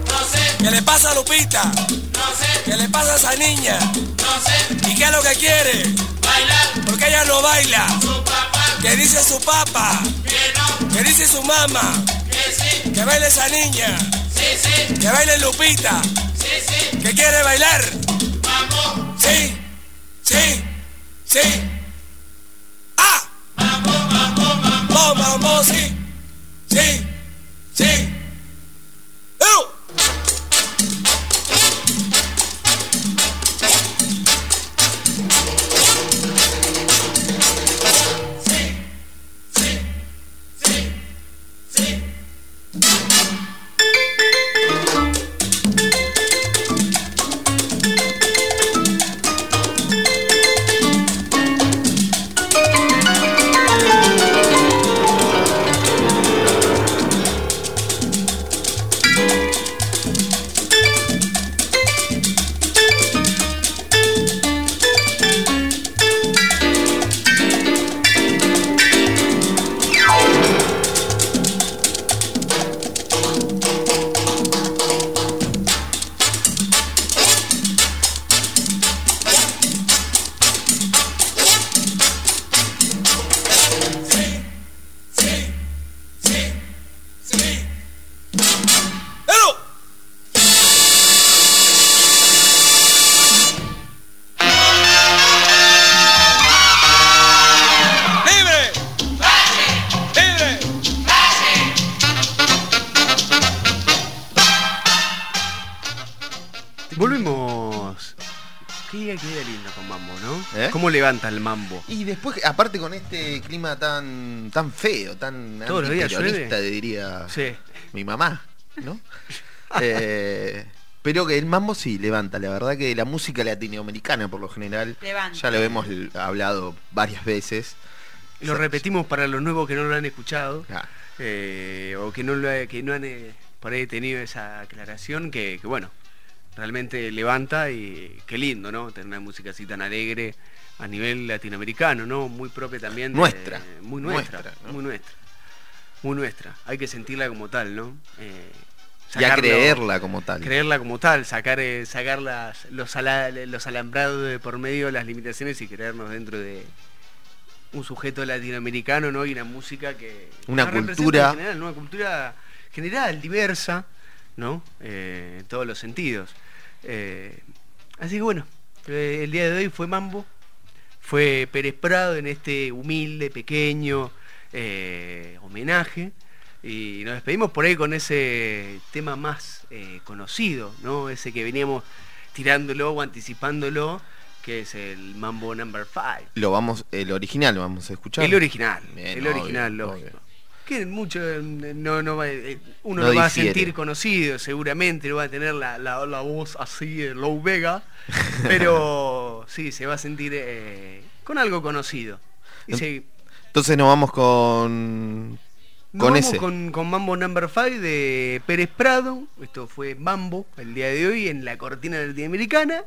No sé. ¿Qué le pasa a Lupita? No sé. ¿Qué le pasa a esa niña? No sé. ¿Y qué es lo que quiere? Bailar. Porque ella no baila. Su papá. ¿Qué dice su papá? Que no. ¿Qué dice su mamá? Que baile esa niña. Sí, sí. Que baile Lupita. Sí, sí. ¿Que quiere bailar? Vamos. Sí, sí, sí. ¡Ah! Vamos, vamos, vamos. Vamos, sí. Sí, sí. ¿Eh? ¿Cómo levanta el mambo? Y después, aparte con este clima tan tan feo, tan Todos los días diría Sí. mi mamá, ¿no? Eh, Pero que el mambo sí levanta, la verdad que la música latinoamericana por lo general, Levanta. ya lo hemos hablado varias veces. Lo repetimos para los nuevos que no lo han escuchado. Ah, eh, o que no, lo, que no han eh, por ahí tenido esa aclaración, que, que bueno, realmente levanta y qué lindo, ¿no? Tener una música así tan alegre a nivel latinoamericano, ¿no? Muy propia también. de- Nuestra. muy nuestra. Nuestra, ¿no? Muy nuestra. Muy nuestra. Hay que sentirla como tal, ¿no? Eh, y a sacarlo- creerla como tal. Creerla como tal, sacar, eh, sacar las, los, ala- los alambrados de por medio de las limitaciones y creernos dentro de un sujeto latinoamericano, ¿no? Y una música que Una cultura- en general, ¿no? Una cultura general, diversa, ¿no? Eh, en todos los sentidos. Eh, así que bueno, el día de hoy fue Mambo, fue Pérez Prado en este humilde, pequeño eh, homenaje. Y nos despedimos por ahí con ese tema más eh, conocido, ¿no? Ese que veníamos tirándolo o anticipándolo, que es el Mambo Number 5. Lo vamos, el original lo vamos a escuchar. El original, Bien, el obvio, original, obvio. Que mucho eh, no, no va, eh, uno No lo va a sentir conocido, seguramente, no va a tener la, la- la voz así de Low Vega, pero sí, se va a sentir eh, con algo conocido. Y se- Entonces nos vamos con nos con vamos ese. con, con Mambo Number 5 de Pérez Prado. Esto fue Mambo el día de hoy en la cortina latinoamericana.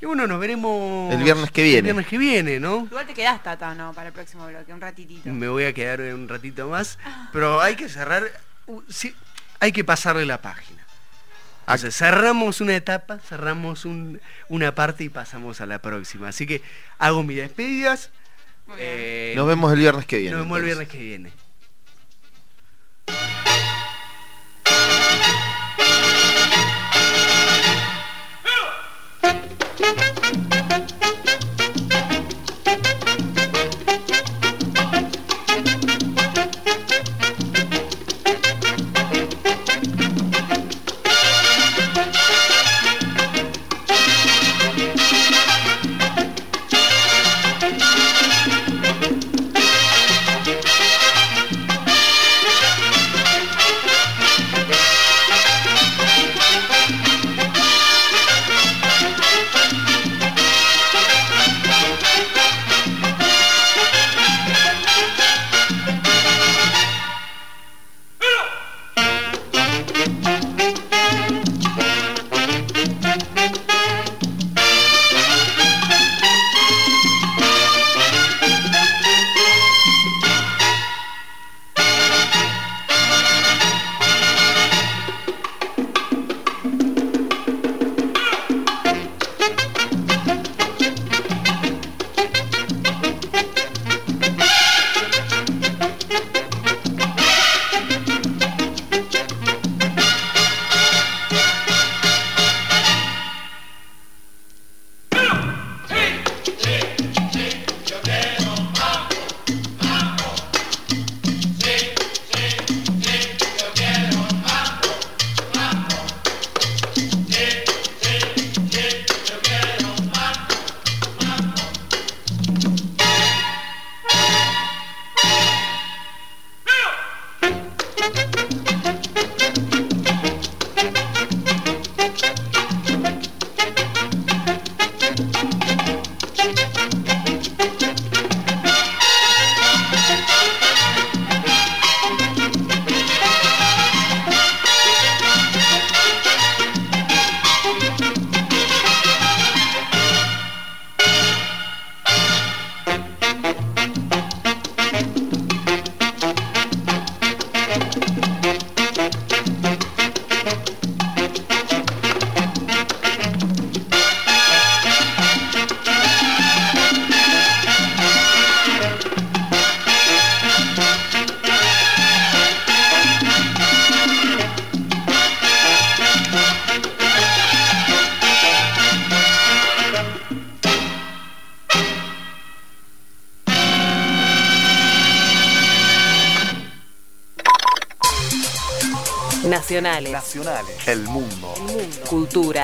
Y bueno, nos veremos El viernes que viene. El viernes que viene, ¿no? Igual te quedás, Tata, ¿no? Para el próximo bloque, un ratitito. Me voy a quedar un ratito más, pero hay que cerrar, sí, hay que pasarle la página. Entonces, cerramos una etapa, cerramos un- una parte y pasamos a la próxima. Así que hago mis despedidas. Eh, Nos vemos el viernes que viene. Nos vemos el viernes que viene.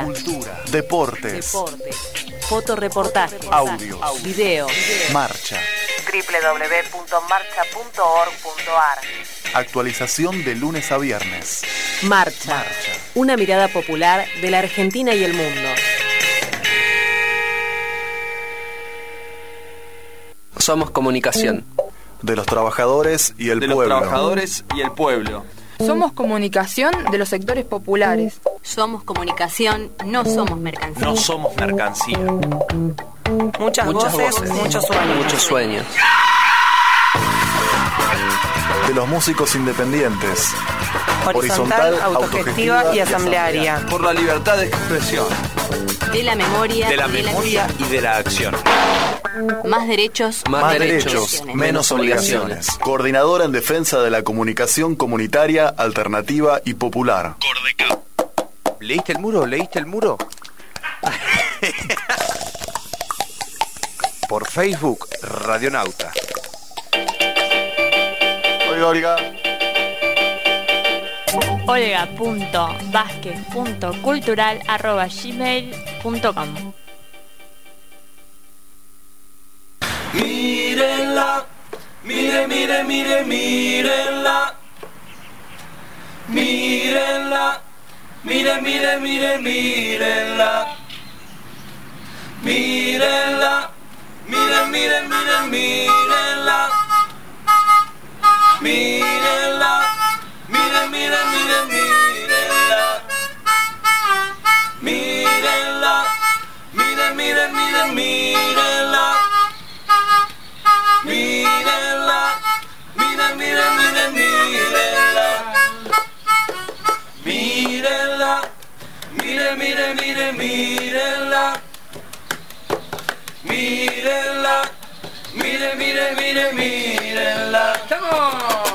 Cultura. Cultura. Deportes. Deportes. Fotoreportajes. Audios. Videos. Marcha. www.marcha.org.ar Actualización de lunes a viernes. Marcha. Una mirada popular de la Argentina y el mundo. Somos comunicación. De los trabajadores y el de los pueblo. trabajadores y el pueblo. Somos comunicación de los sectores populares. Somos comunicación, no somos mercancía. No somos mercancía. Muchas, voces, muchos sueños. Muchos sueños. De los músicos independientes. Horizontal, autogestiva y asamblearia. Por la libertad de expresión. De la memoria. De la y memoria y de la acción. Más derechos. Más, derechos, menos obligaciones. Coordinadora en defensa de la comunicación comunitaria, alternativa y popular. ¿Leíste el muro? ¿Leíste el muro? Por Facebook, Radionauta. Oiga, Olga. olga.vázquez.cultural.gmail.com Mírenla, mire, mire, mire, mírenla. Mírenla, mire, mire, mire, mírenla. Mírenla, mire, mire, mire, mírenla. Mírenla, mira, mira, miren, mirenla. Mirenla. Mira, mira, mira, mirenla. Mirenla. Mira miren, Mira, mirenla. Mirenla. mira miren, Mira mirenla. Mirenla. mira, mira, mira mirenla. ¡Come on!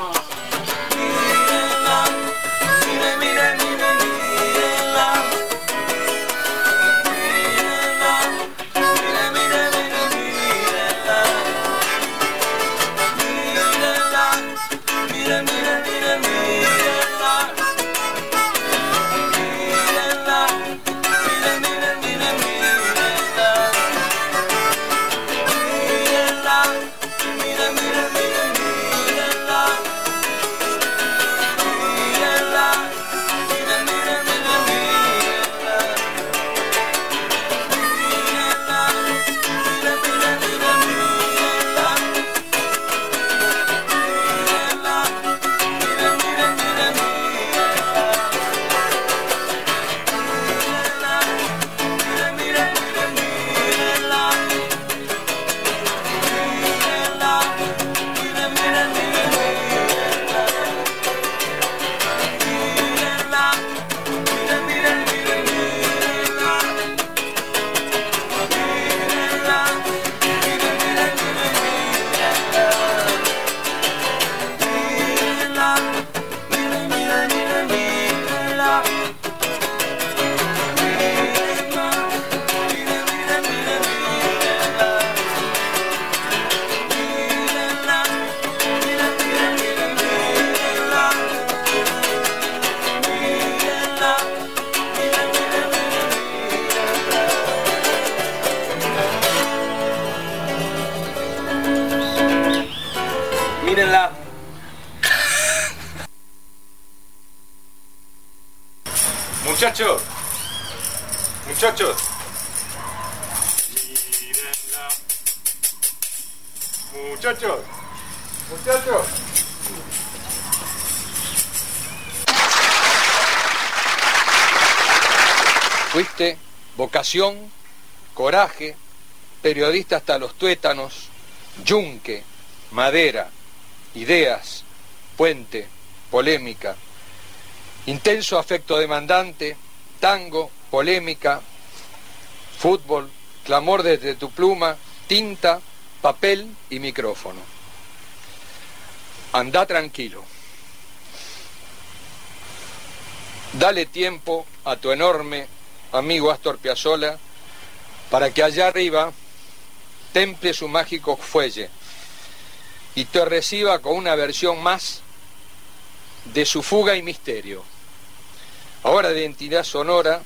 Vocación, coraje, periodista hasta los tuétanos, yunque, madera, ideas, puente, polémica, intenso afecto demandante, tango, polémica, fútbol, clamor desde tu pluma, tinta, papel y micrófono. Anda tranquilo. Dale tiempo a tu enorme amigo Astor Piazzolla para que allá arriba temple su mágico fuelle y te reciba con una versión más de su fuga y misterio. Ahora de identidad sonora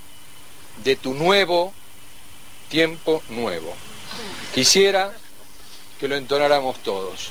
de tu nuevo tiempo nuevo. Quisiera que lo entonáramos todos.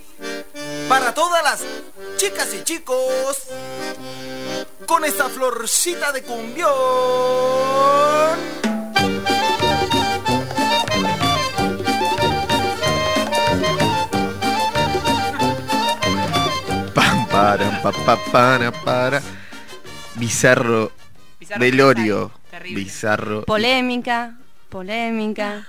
para todas las chicas y chicos, con esta florcita de cumbión. Pam, para, pa, pa, para, para. Bizarro, Bizarro velorio. terrible. Bizarro. Polémica, polémica.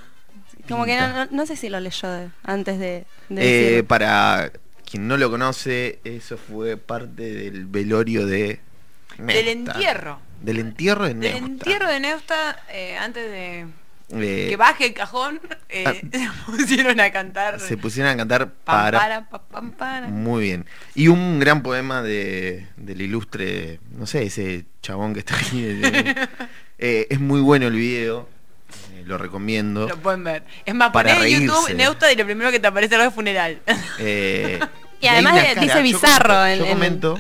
Como que no, no- no sé si lo leyó de- antes de, de Eh, decir. para quien no lo conoce, eso fue parte del velorio de Del Neusta. entierro. Del entierro de Del Neusta. entierro de Neusta, eh, antes de Eh, que baje el cajón, eh, se pusieron a cantar. se pusieron a cantar para... pa. Muy bien. Y un gran poema de, del ilustre, no sé, ese chabón que está de- eh, es muy bueno el video, lo recomiendo. Lo pueden ver. Es más, Para poné en YouTube. Neusta y lo primero que te aparece es funeral. Y además dice yo bizarro comento- en- Yo en- comento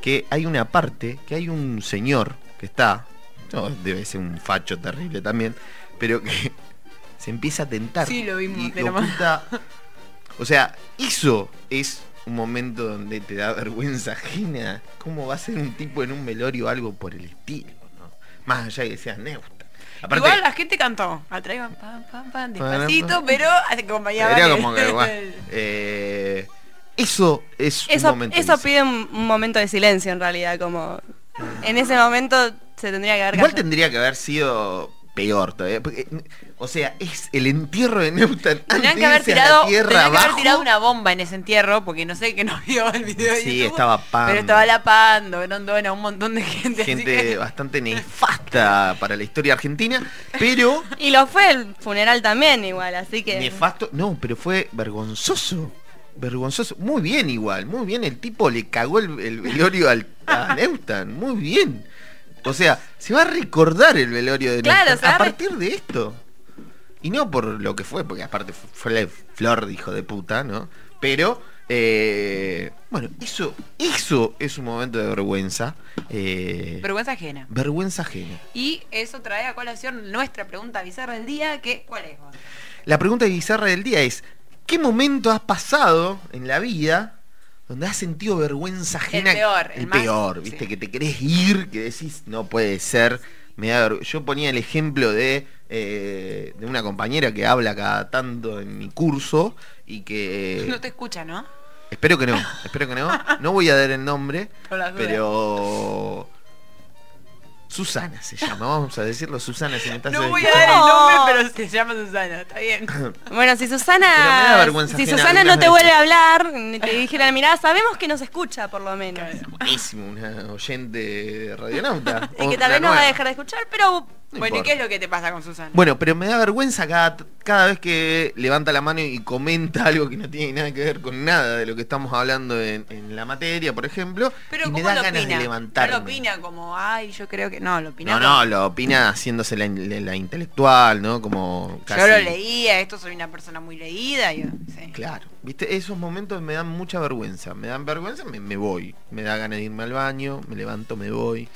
que hay una parte, que hay un señor que está, no, debe ser un facho terrible también, pero que se empieza a tentar. Sí, lo vimos, y oculta- O sea, eso es un momento donde te da vergüenza ajena. ¿Cómo va a ser un tipo en un velorio o algo por el estilo? ¿no? Más allá de que sea Neusta. Aparte, Igual la gente cantó. Atraigan pam, pam, pam, despacito, pam. pero acompañaba. como que, bueno, eh, eso es un Eso, momento. eso pide un, un momento de silencio en realidad, como en ese momento se tendría que haber Igual tendría que haber sido peor todavía. porque, o sea, es el entierro de Newton. Tendrían que haber tirado, tendrían que haber tirado una bomba en ese entierro, porque no sé que no vio el video de Sí, YouTube, estaba Pam. Pero estaba la Pando, Grondona, un montón de gente. así Gente que- bastante nefasta para la historia argentina, pero Y lo fue el funeral también igual, así que... nefasto, no, pero fue vergonzoso. Vergonzoso, muy bien igual, muy bien. El tipo le cagó el, el velorio al, a Neustan, muy bien. O sea, se va a recordar el velorio de Claro, Neustan a partir de esto. Y no por lo que fue, porque aparte fu- fue la flor de hijo de puta, ¿no? Pero, eh, bueno, eso, eso es un momento de vergüenza. eh, Vergüenza ajena. vergüenza ajena. Y eso trae a colación nuestra pregunta bizarra del día, que ¿cuál es? vos? La pregunta bizarra del día es, ¿qué momento has pasado en la vida donde has sentido vergüenza ajena? peor, el el más- peor, viste, que te querés ir, que decís, no puede ser. Me da Yo ponía el ejemplo de, eh, de una compañera que habla cada tanto en mi curso y que... No te escucha, ¿no? Espero que no, espero que no. No voy a dar el nombre, pero... Susana se llama, vamos a decirlo, Susana, si me estás No voy a dar el nombre, pero se llama Susana, está bien. Bueno, si Pero me da Susana, vergüenza si ajena Susana no te vuelve a hablar, ni te dijera, mirá, sabemos que nos escucha por lo menos. Buenísimo, una oyente Radionauta. Y que tal vez no va a dejar de escuchar, pero bueno, ¿y qué es lo que te pasa con Susana? Bueno, pero me da vergüenza cada, cada vez que levanta la mano y comenta algo que no tiene nada que ver con nada de lo que estamos hablando en, en la materia, por ejemplo. pero y me ¿cómo da lo ganas opina? de levantarme. No lo opina como, ay, yo creo que no, lo opina No, no, lo opina haciéndose la, la- la intelectual, ¿no? Como casi... Yo lo leía, esto soy una persona muy leída. Yo, sí. Claro, viste, esos momentos me dan mucha vergüenza. Me dan vergüenza, me, me voy. Me da ganas de irme al baño, me levanto, me voy.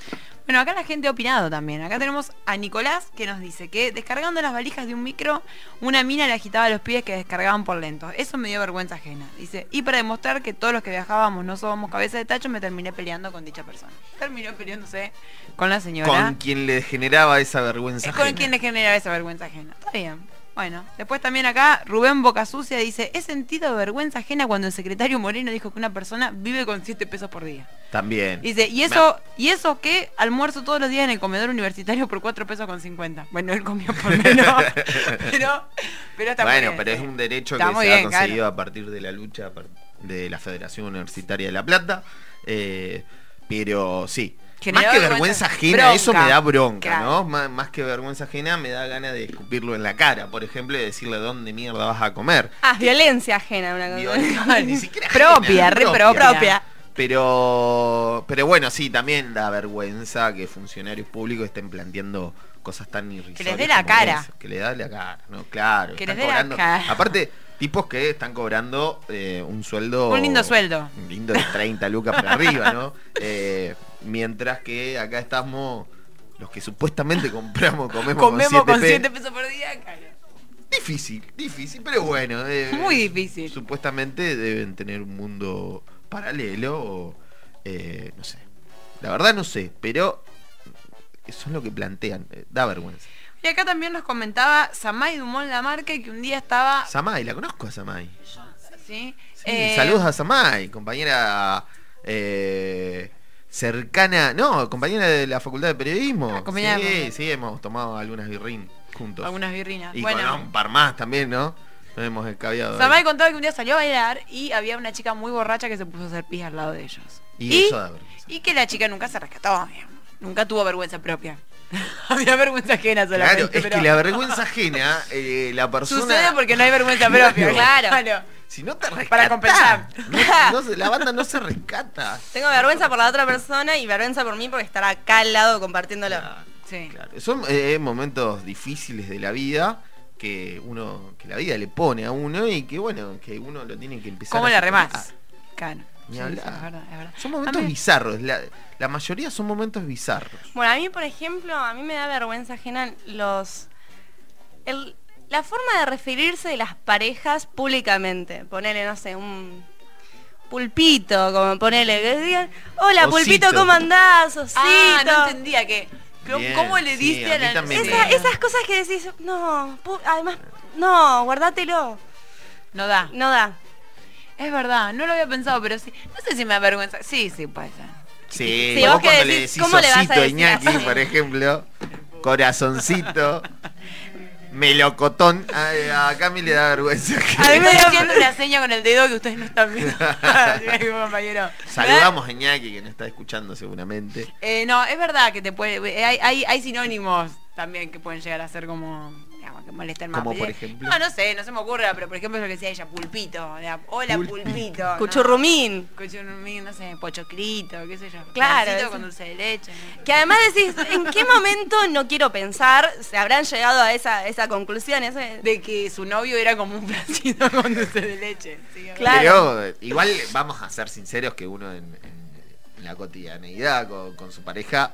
Bueno, acá la gente ha opinado también. Acá tenemos a Nicolás que nos dice que descargando las valijas de un micro, una mina le agitaba a los pies que descargaban por lentos. Eso me dio vergüenza ajena. Dice, y para demostrar que todos los que viajábamos no somos cabeza de tacho, me terminé peleando con dicha persona. Terminó peleándose con la señora. Con quien le generaba esa vergüenza. Es con ajena. quien le genera esa vergüenza ajena. Está bien. Bueno, después también acá Rubén Bocasucia dice, he sentido vergüenza ajena cuando el secretario Moreno dijo que una persona vive con 7 pesos por día. También. Dice, ¿y eso, ¿y eso qué? Almuerzo todos los días en el comedor universitario por 4 pesos con 50. Bueno, él comió por menos. pero, pero está bueno, pero es un derecho Está que se ha claro. conseguido a partir de la lucha de la Federación Universitaria de La Plata. Eh, pero sí, Generó Más que vergüenza- vergüenza ajena, bronca. eso me da bronca, Claro. ¿no? Má- Más, que vergüenza ajena, me da ganas de escupirlo en la cara, por ejemplo, y decirle dónde mierda vas a comer. Ah, violencia ajena, una cosa. Ni siquiera Propia, ajena, re propia. Pero, pero bueno, sí, también da vergüenza que funcionarios públicos estén planteando cosas tan irrisorias. les dé la cara. que le da la cara, ¿no? Claro. Que están les dé la cara. Aparte, tipos que están cobrando eh, un sueldo... Un lindo sueldo. Un lindo de 30 lucas para arriba, ¿no? Eh, mientras que acá estamos... Los que supuestamente compramos, comemos, Comemos con 7 7 pesos por día. Difícil, difícil, pero bueno. eh, Muy difícil. Supuestamente deben tener un mundo paralelo o eh, no sé. La verdad no sé, pero eso es lo que plantean. eh, da vergüenza. Y acá también nos comentaba Samay Dumont Lamarque que un día estaba. Samay, la conozco a Samay. ¿sí? Sí, Eh, saludos a Samay, compañera eh, cercana, no, compañera de la Facultad de Periodismo. Ah, sí, de- sí, hemos tomado algunas birrín juntos. Algunas birrinas. Y bueno, con un par más también, ¿no? Nos hemos escabiado. ahí. Samay contaba que un día salió a bailar y había una chica muy borracha que se puso a hacer pis al lado de ellos. Y, eso da vergüenza. y que la chica nunca se rescató, digamos. Nunca tuvo vergüenza propia. había vergüenza ajena solamente. Claro, es pero que la vergüenza ajena, eh, la persona. Sucede porque no hay vergüenza propia. Claro. claro. Si no te rescatás, Para compensar. no- no se- la banda no se rescata. Tengo vergüenza por la otra persona y vergüenza por mí porque estar acá al lado compartiéndolo. Sí. Son eh, momentos difíciles de la vida que uno, que la vida le pone a uno y que bueno, que uno lo tiene que empezar ¿Cómo a la remás? Claro. Ni Sí, hablar. sí, es verdad, es verdad. Son momentos mí- bizarros, la, la mayoría son momentos bizarros. Bueno, a mí, por ejemplo, a mí me da vergüenza ajena los... el- la forma de referirse de las parejas públicamente. Ponerle, no sé, un pulpito, como ponerle, que digan, hola Osito. pulpito, ¿cómo andás? Osito. Ah, no entendía que. Bien, ¿Cómo le sí, diste a a la Esa- esas cosas que decís, no, además, no, guardátelo. No da. No da. Es verdad, no lo había pensado, pero sí. No sé si me da vergüenza. Sí, sí, puede ser. Sí, Sí, vos cuando decís, le decís ¿cómo le vas a decir Iñaki, por ejemplo, corazoncito, melocotón, a, a Cami le da vergüenza. A mí me está haciendo una seña con el dedo que ustedes no están viendo. Saludamos a Iñaki que nos está escuchando seguramente. Eh, no, es verdad que te puede. Hay, hay, hay sinónimos también que pueden llegar a ser como. Digamos, que molesten más. Como por ejemplo. No, no sé, no se me ocurre, pero por ejemplo es lo que decía ella, pulpito. o sea, Hola, Pulpito. pulpito. ¿no? Cuchurrumín. Cuchurrumín, no sé, pochoclito, qué sé yo. Claro, con dulce de leche. ¿no? Que además decís, ¿en qué momento no quiero pensar? ¿Se habrán llegado a esa, esa conclusión? Ese- De que su novio era como un placito con dulce de leche. Sí, Claro. Pero igual vamos a ser sinceros que uno en, en- en la cotidianeidad con, con su pareja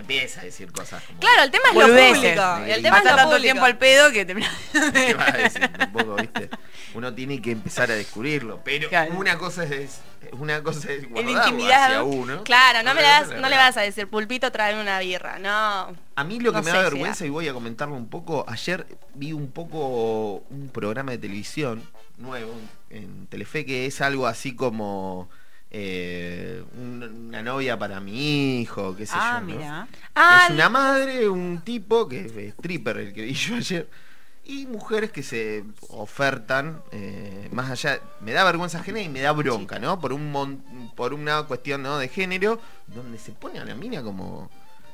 empieza a decir cosas como... Claro, el tema es lo público. El tema es Pasa lo tanto público. tiempo al pedo que termina. ¿Qué vas a decir? Tampoco, ¿viste? Uno tiene que empezar a descubrirlo. Pero Claro. una cosa es una cosa es intimidad. hacia uno. Claro, no, me das- es no le vas a decir, pulpito, tráeme una birra. No. A mí lo que No me da si vergüenza, da. y voy a comentarlo un poco, ayer vi un poco un programa de televisión nuevo en Telefe que es algo así como eh, un- una novia para mi hijo, qué sé Ah, yo. ¿no? mira. Ah, es una madre, un tipo que es stripper, el que vi yo ayer, y mujeres que se ofertan, eh, más allá, me da vergüenza ajena y me da bronca, ¿no? Por un mon- por una cuestión ¿no? de género, donde se pone a la mina como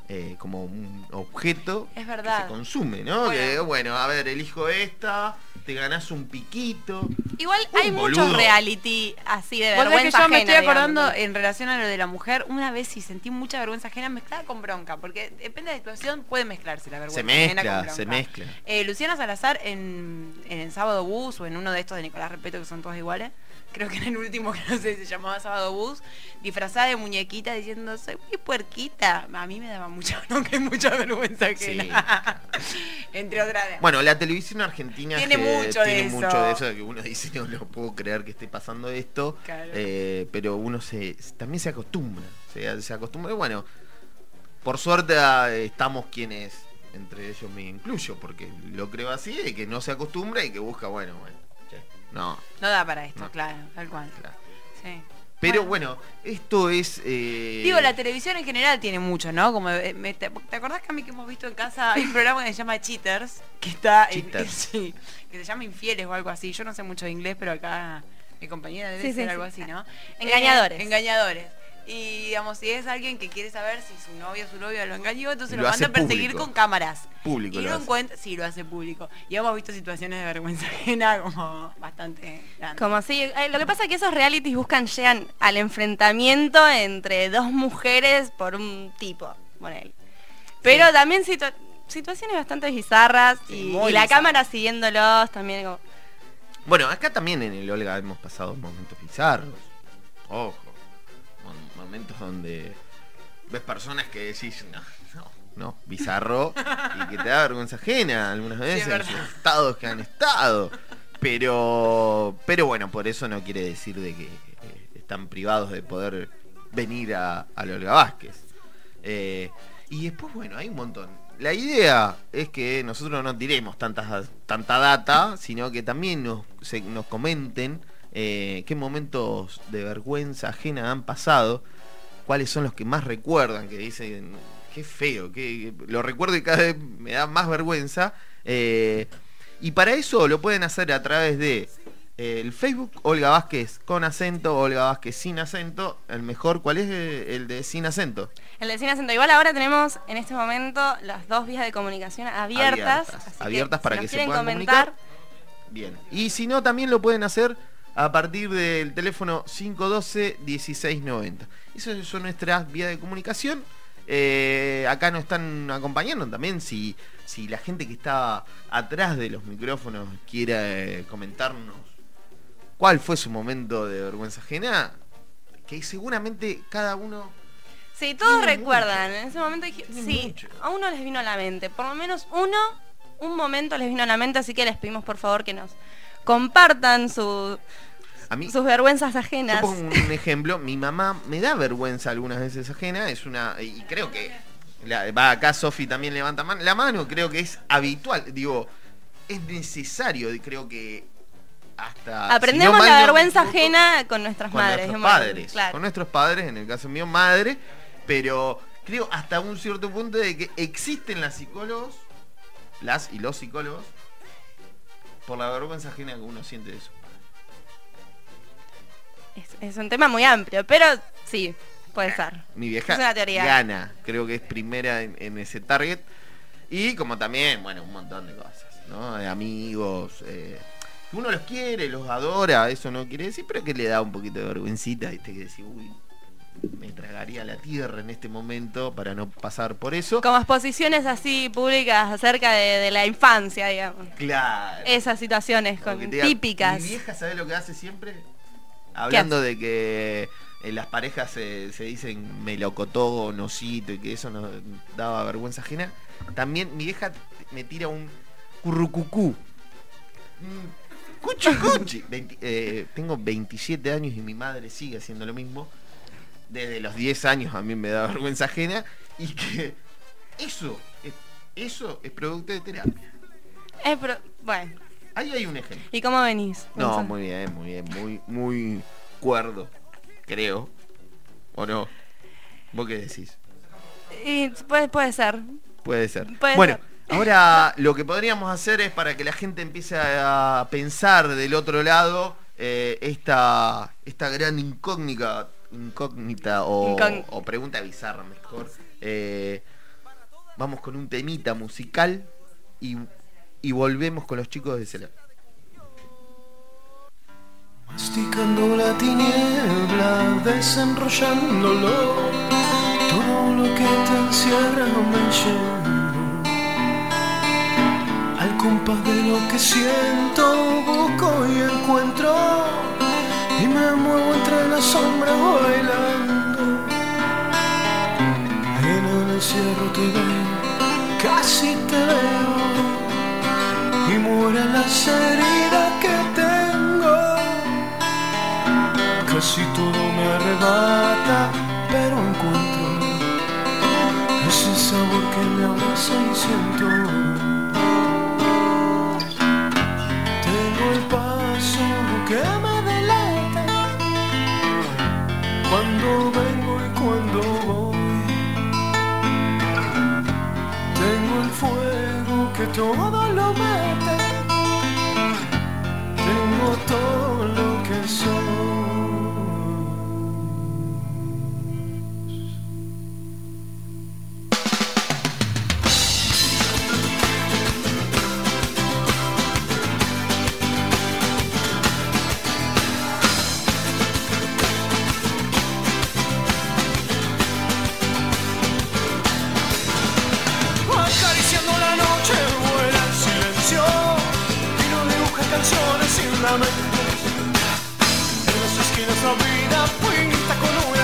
eh, como un objeto Es que verdad. se consume, ¿no? Bueno. Que bueno, a ver, elijo esta, te ganás un piquito. Igual Un hay boludo. muchos reality así de vergüenza que yo me estoy acordando digamos. en relación a lo de la mujer, una vez sí sentí mucha vergüenza ajena mezclada con bronca, porque depende de la situación, puede mezclarse la vergüenza Se ajena con mezcla, bronca. se mezcla. Eh, Luciana Salazar en, en el Sábado Bus o en uno de estos de Nicolás Repeto que son todos iguales, creo que en el último que no sé se llamaba Sábado Bus, disfrazada de muñequita diciendo soy muy puerquita. A mí me daba mucha bronca y mucha vergüenza ajena. Entre otras. Bueno, la televisión argentina Tiene que mucho de eso. de eso, de que uno dice, no lo puedo creer que esté pasando esto, Claro. eh, pero uno se también se acostumbra, se, se acostumbra, y bueno, por suerte ah, estamos quienes, entre ellos me incluyo, porque lo creo así, de que no se acostumbra y que busca, bueno, bueno, no. No da para esto, No. claro, tal cual. Sí. Pero bueno, esto es... eh, Digo, la televisión en general tiene mucho, ¿no? Como eh, me- te, ¿te acordás que a mí que hemos visto en casa hay un programa que se llama Cheaters? Que está en- sí, que se llama Infieles o algo así. Yo no sé mucho de inglés, pero acá mi compañera debe Sí, ser sí, algo sí. así, ¿no? Engañadores. Eh, engañadores. Y digamos, si es alguien que quiere saber si su novio o su novia lo engañó, entonces Lo lo, manda a perseguir público. con cámaras. Público y lo encuentra, sí, lo hace público. Y hemos visto situaciones de vergüenza ajena como bastante grandes. Como si, eh, lo que pasa es que esos realities buscan, llegan al enfrentamiento entre dos mujeres por un tipo, ponele. Pero también situa- situaciones bastante bizarras y, la cámara siguiéndolos también como... Bueno, acá también en el Olga hemos pasado momentos bizarros. Ojo. Momentos donde ves personas que decís, no, no, no, bizarro y que te da vergüenza ajena algunas veces en estados que han estado. Pero, pero bueno, por eso no quiere decir de que eh, están privados de poder venir a, al Olga Vázquez. Eh, y después, bueno, hay un montón. La idea es que nosotros no tiremos tantas, tanta data, sino que también nos, se- nos comenten eh, qué momentos de vergüenza ajena han pasado, cuáles son los que más recuerdan, que dicen, qué feo, que lo recuerdo y cada vez me da más vergüenza. eh, y para eso lo pueden hacer a través de eh, el Facebook Olga Vázquez con acento, Olga Vázquez sin acento. El mejor, ¿cuál es eh, el de sin acento? El de Cine Acento. Igual ahora tenemos en este momento las dos vías de comunicación abiertas. Abiertas, para si que se puedan comentar. Bien. Y si no, también lo pueden hacer a partir del teléfono 512-1690. Esas son nuestras vías de comunicación. Eh, acá nos están acompañando también. Si, si la gente que está atrás de los micrófonos quiere eh, comentarnos cuál fue su momento de vergüenza ajena, que seguramente cada uno Sí, todos recuerdan. En ese momento dije- sí, mucho. a uno les vino a la mente. Por lo menos uno, un momento les vino a la mente, así que les pedimos por favor que nos compartan su, A mí, sus vergüenzas Yo ajenas. pongo un ejemplo, mi mamá me da vergüenza algunas veces ajena, es una y creo que la- va acá Sofi también levanta man- la mano, creo que es habitual, digo, es necesario, creo que hasta Aprendemos si no mal la vergüenza ajena con nuestras con madres. nuestros padres, claro. con nuestros padres, en el caso mío madre, pero creo hasta un cierto punto de que existen las psicólogos, las y los psicólogos por la vergüenza ajena que uno siente de eso. Es, es un tema muy amplio, pero sí, puede ser. Mi vieja Es una teoría. gana, creo que es primera en, en ese target. Y como también, bueno, un montón de cosas, ¿no? De amigos, eh, uno los quiere, los adora, eso no quiere decir, pero que le da un poquito de vergüencita, ¿viste? Que decir, uy, me tragaría la tierra en este momento para no pasar por eso. Como exposiciones así públicas acerca de, de la infancia, digamos. Claro. Esas situaciones con, diga, típicas. Mi vieja, ¿sabe lo que hace siempre? Hablando de que en las parejas se, se dicen melocotó nosito y que eso nos daba vergüenza ajena. También mi vieja me tira un currucucú. Mm, Cuchi eh, tengo 27 años y mi madre sigue haciendo lo mismo. Desde los 10 años a mí me da vergüenza ajena. Y que eso, es- eso es producto de terapia. Eh, pero, bueno. Ahí hay un ejemplo. ¿Y cómo venís? No, muy bien, muy bien, muy, muy cuerdo, creo. ¿O no? ¿Vos qué decís? Y puede, puede ser. Puede ser. Puede bueno, ser. ahora lo que podríamos hacer es para que la gente empiece a pensar del otro lado eh, esta, esta gran incógnita, incógnita o, Incógn- o pregunta bizarra mejor. Eh, vamos con un temita musical y, y volvemos con los chicos de Celeb. Masticando la tiniebla, desenrollándolo, todo lo que te encierra me lleno. Al compás de lo que siento, busco y encuentro, y me muevo entre las sombras bailando. En el encierro te veo, casi te veo, y mueren las heridas que tengo. Casi todo me arrebata, pero encuentro ese sabor que me abraza y siento. Tengo el paso que me delata cuando vengo y cuando voy. Tengo el fuego que todo lo mete. Todo En las esquinas la vida pinta con un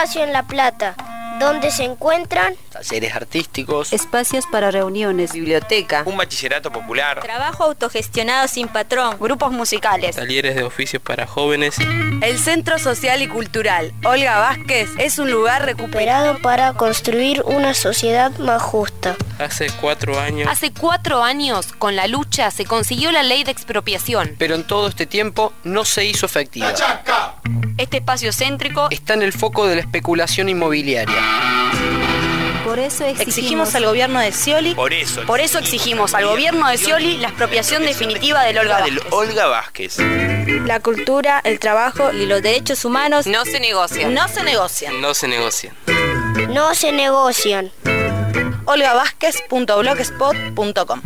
en La Plata donde se encuentran Talleres artísticos. Espacios para reuniones. Biblioteca. Un bachillerato popular. Trabajo autogestionado sin patrón. Grupos musicales. Talleres de oficios para jóvenes. El Centro Social y Cultural Olga Vázquez es un lugar recuperado para construir una sociedad más justa. Hace cuatro años. Hace cuatro años, con la lucha, se consiguió la ley de expropiación. Pero en todo este tiempo no se hizo efectiva. Este espacio céntrico Está en el foco de la especulación inmobiliaria. Por eso Exigimos al gobierno de Scioli. Por eso. Por eso exigimos al gobierno de Scioli la expropiación definitiva del Olga Vázquez. Olga Vázquez. La cultura, el trabajo y los derechos humanos no se negocian. no se negocian. No se negocian. No se negocian. olgavázquez.blogspot.com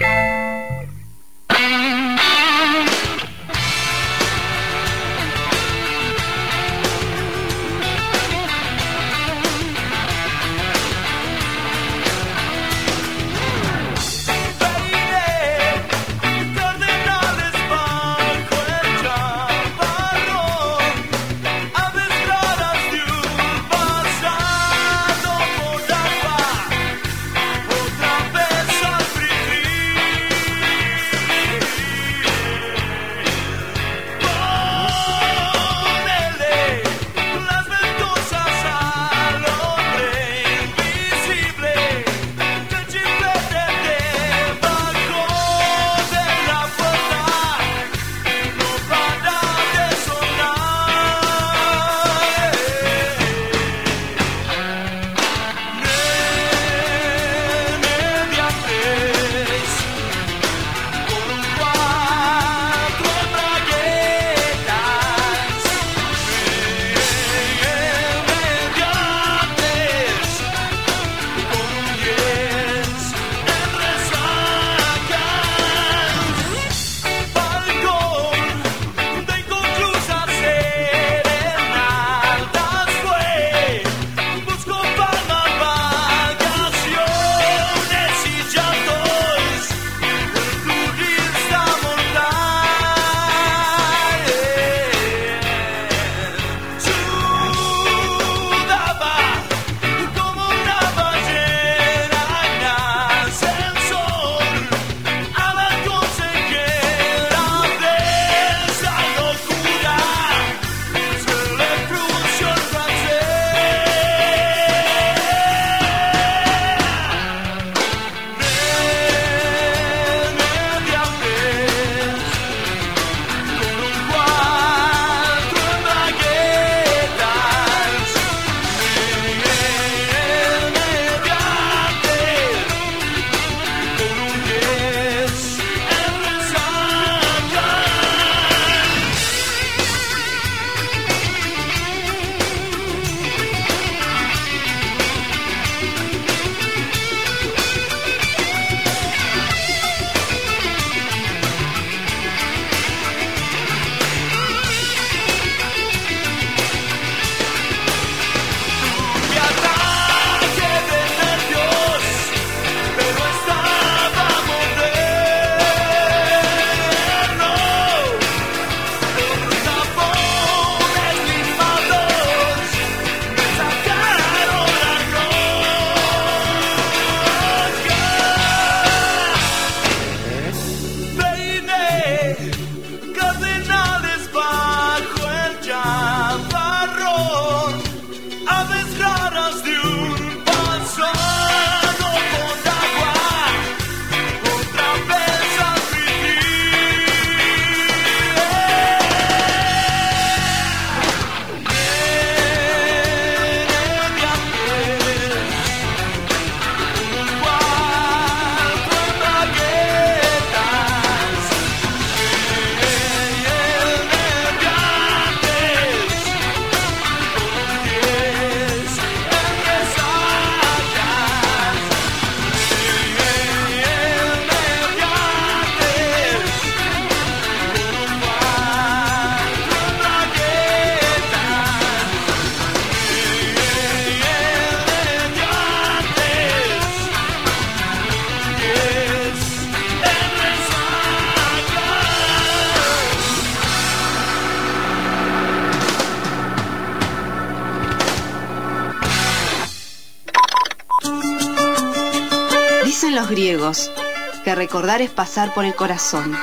recordar es pasar por el corazón.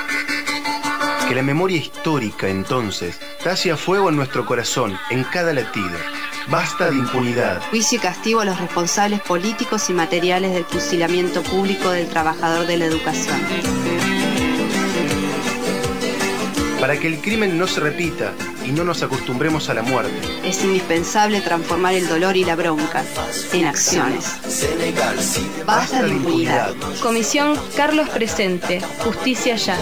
Que la memoria histórica entonces talle a fuego en nuestro corazón, en cada latido. Basta de impunidad. Juicio y castigo a los responsables políticos y materiales del fusilamiento público del trabajador de la educación para que el crimen no se repita y no nos acostumbremos a la muerte. Es indispensable transformar el dolor y la bronca en acciones. Basta de impunidad. Comisión Carlos Presente. Justicia ya.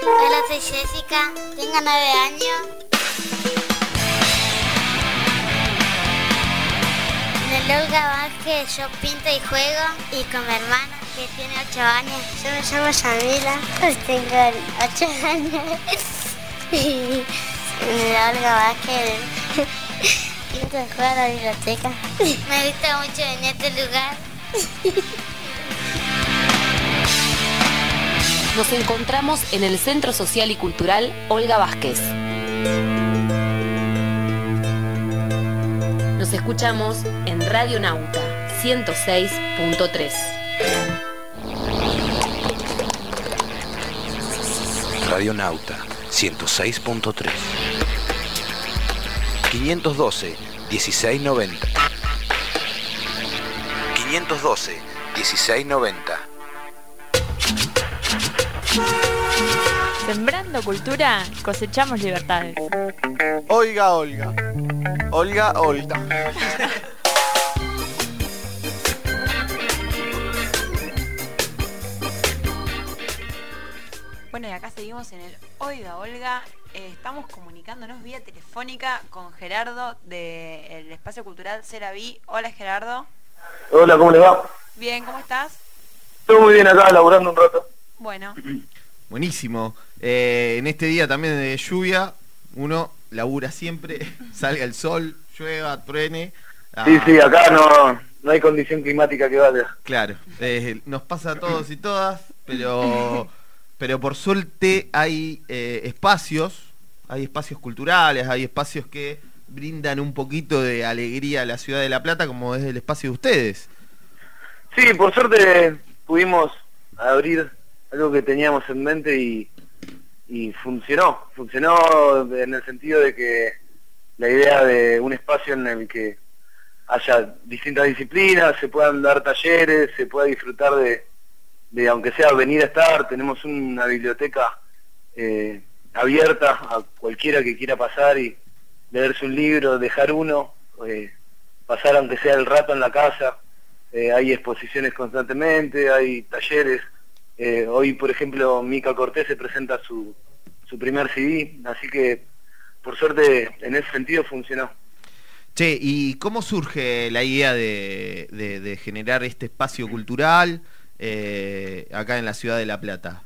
Hola, soy Jessica. Tengo nueve años. En el lugar que yo pinto y juego y con mi hermano 8 años. Yo me llamo Samila, tengo 8 años. Y Olga Vázquez. Pinto de jugar a la biblioteca. Me gusta mucho en este lugar. Nos encontramos en el Centro Social y Cultural Olga Vázquez. Nos escuchamos en Radio Nauta 106.3. Radionauta 106.3 512 1690 512 1690 Sembrando cultura, cosechamos libertades. Oiga, Olga. Olga, Olga. en el Oiga Olga. Eh, estamos comunicándonos vía telefónica con Gerardo del Espacio Cultural Ceraví. Hola Gerardo. Hola, ¿cómo les va? Bien, ¿cómo estás? Estoy muy bien acá, laburando un rato. Bueno, Buenísimo. Eh, en este día también de lluvia, uno labura siempre, salga el sol, llueva, truene. Ah, Sí, sí, acá no, no hay condición climática que vaya. Claro, eh, nos pasa a todos y todas, pero, pero por suerte hay eh, espacios, hay espacios culturales, hay espacios que brindan un poquito de alegría a la ciudad de La Plata, como es el espacio de ustedes. Sí, por suerte pudimos abrir algo que teníamos en mente y, y funcionó. Funcionó en el sentido de que la idea de un espacio en el que haya distintas disciplinas, se puedan dar talleres, se pueda disfrutar de, de aunque sea venir a estar, tenemos una biblioteca eh, abierta a cualquiera que quiera pasar y leerse un libro, dejar uno, eh, pasar aunque sea el rato en la casa, eh, hay exposiciones constantemente, hay talleres, hoy por ejemplo Mica Cortés se presenta su, su primer CD, así que por suerte en ese sentido funcionó. Che, ¿y cómo surge la idea de, de- de generar este espacio cultural eh, acá en la ciudad de La Plata?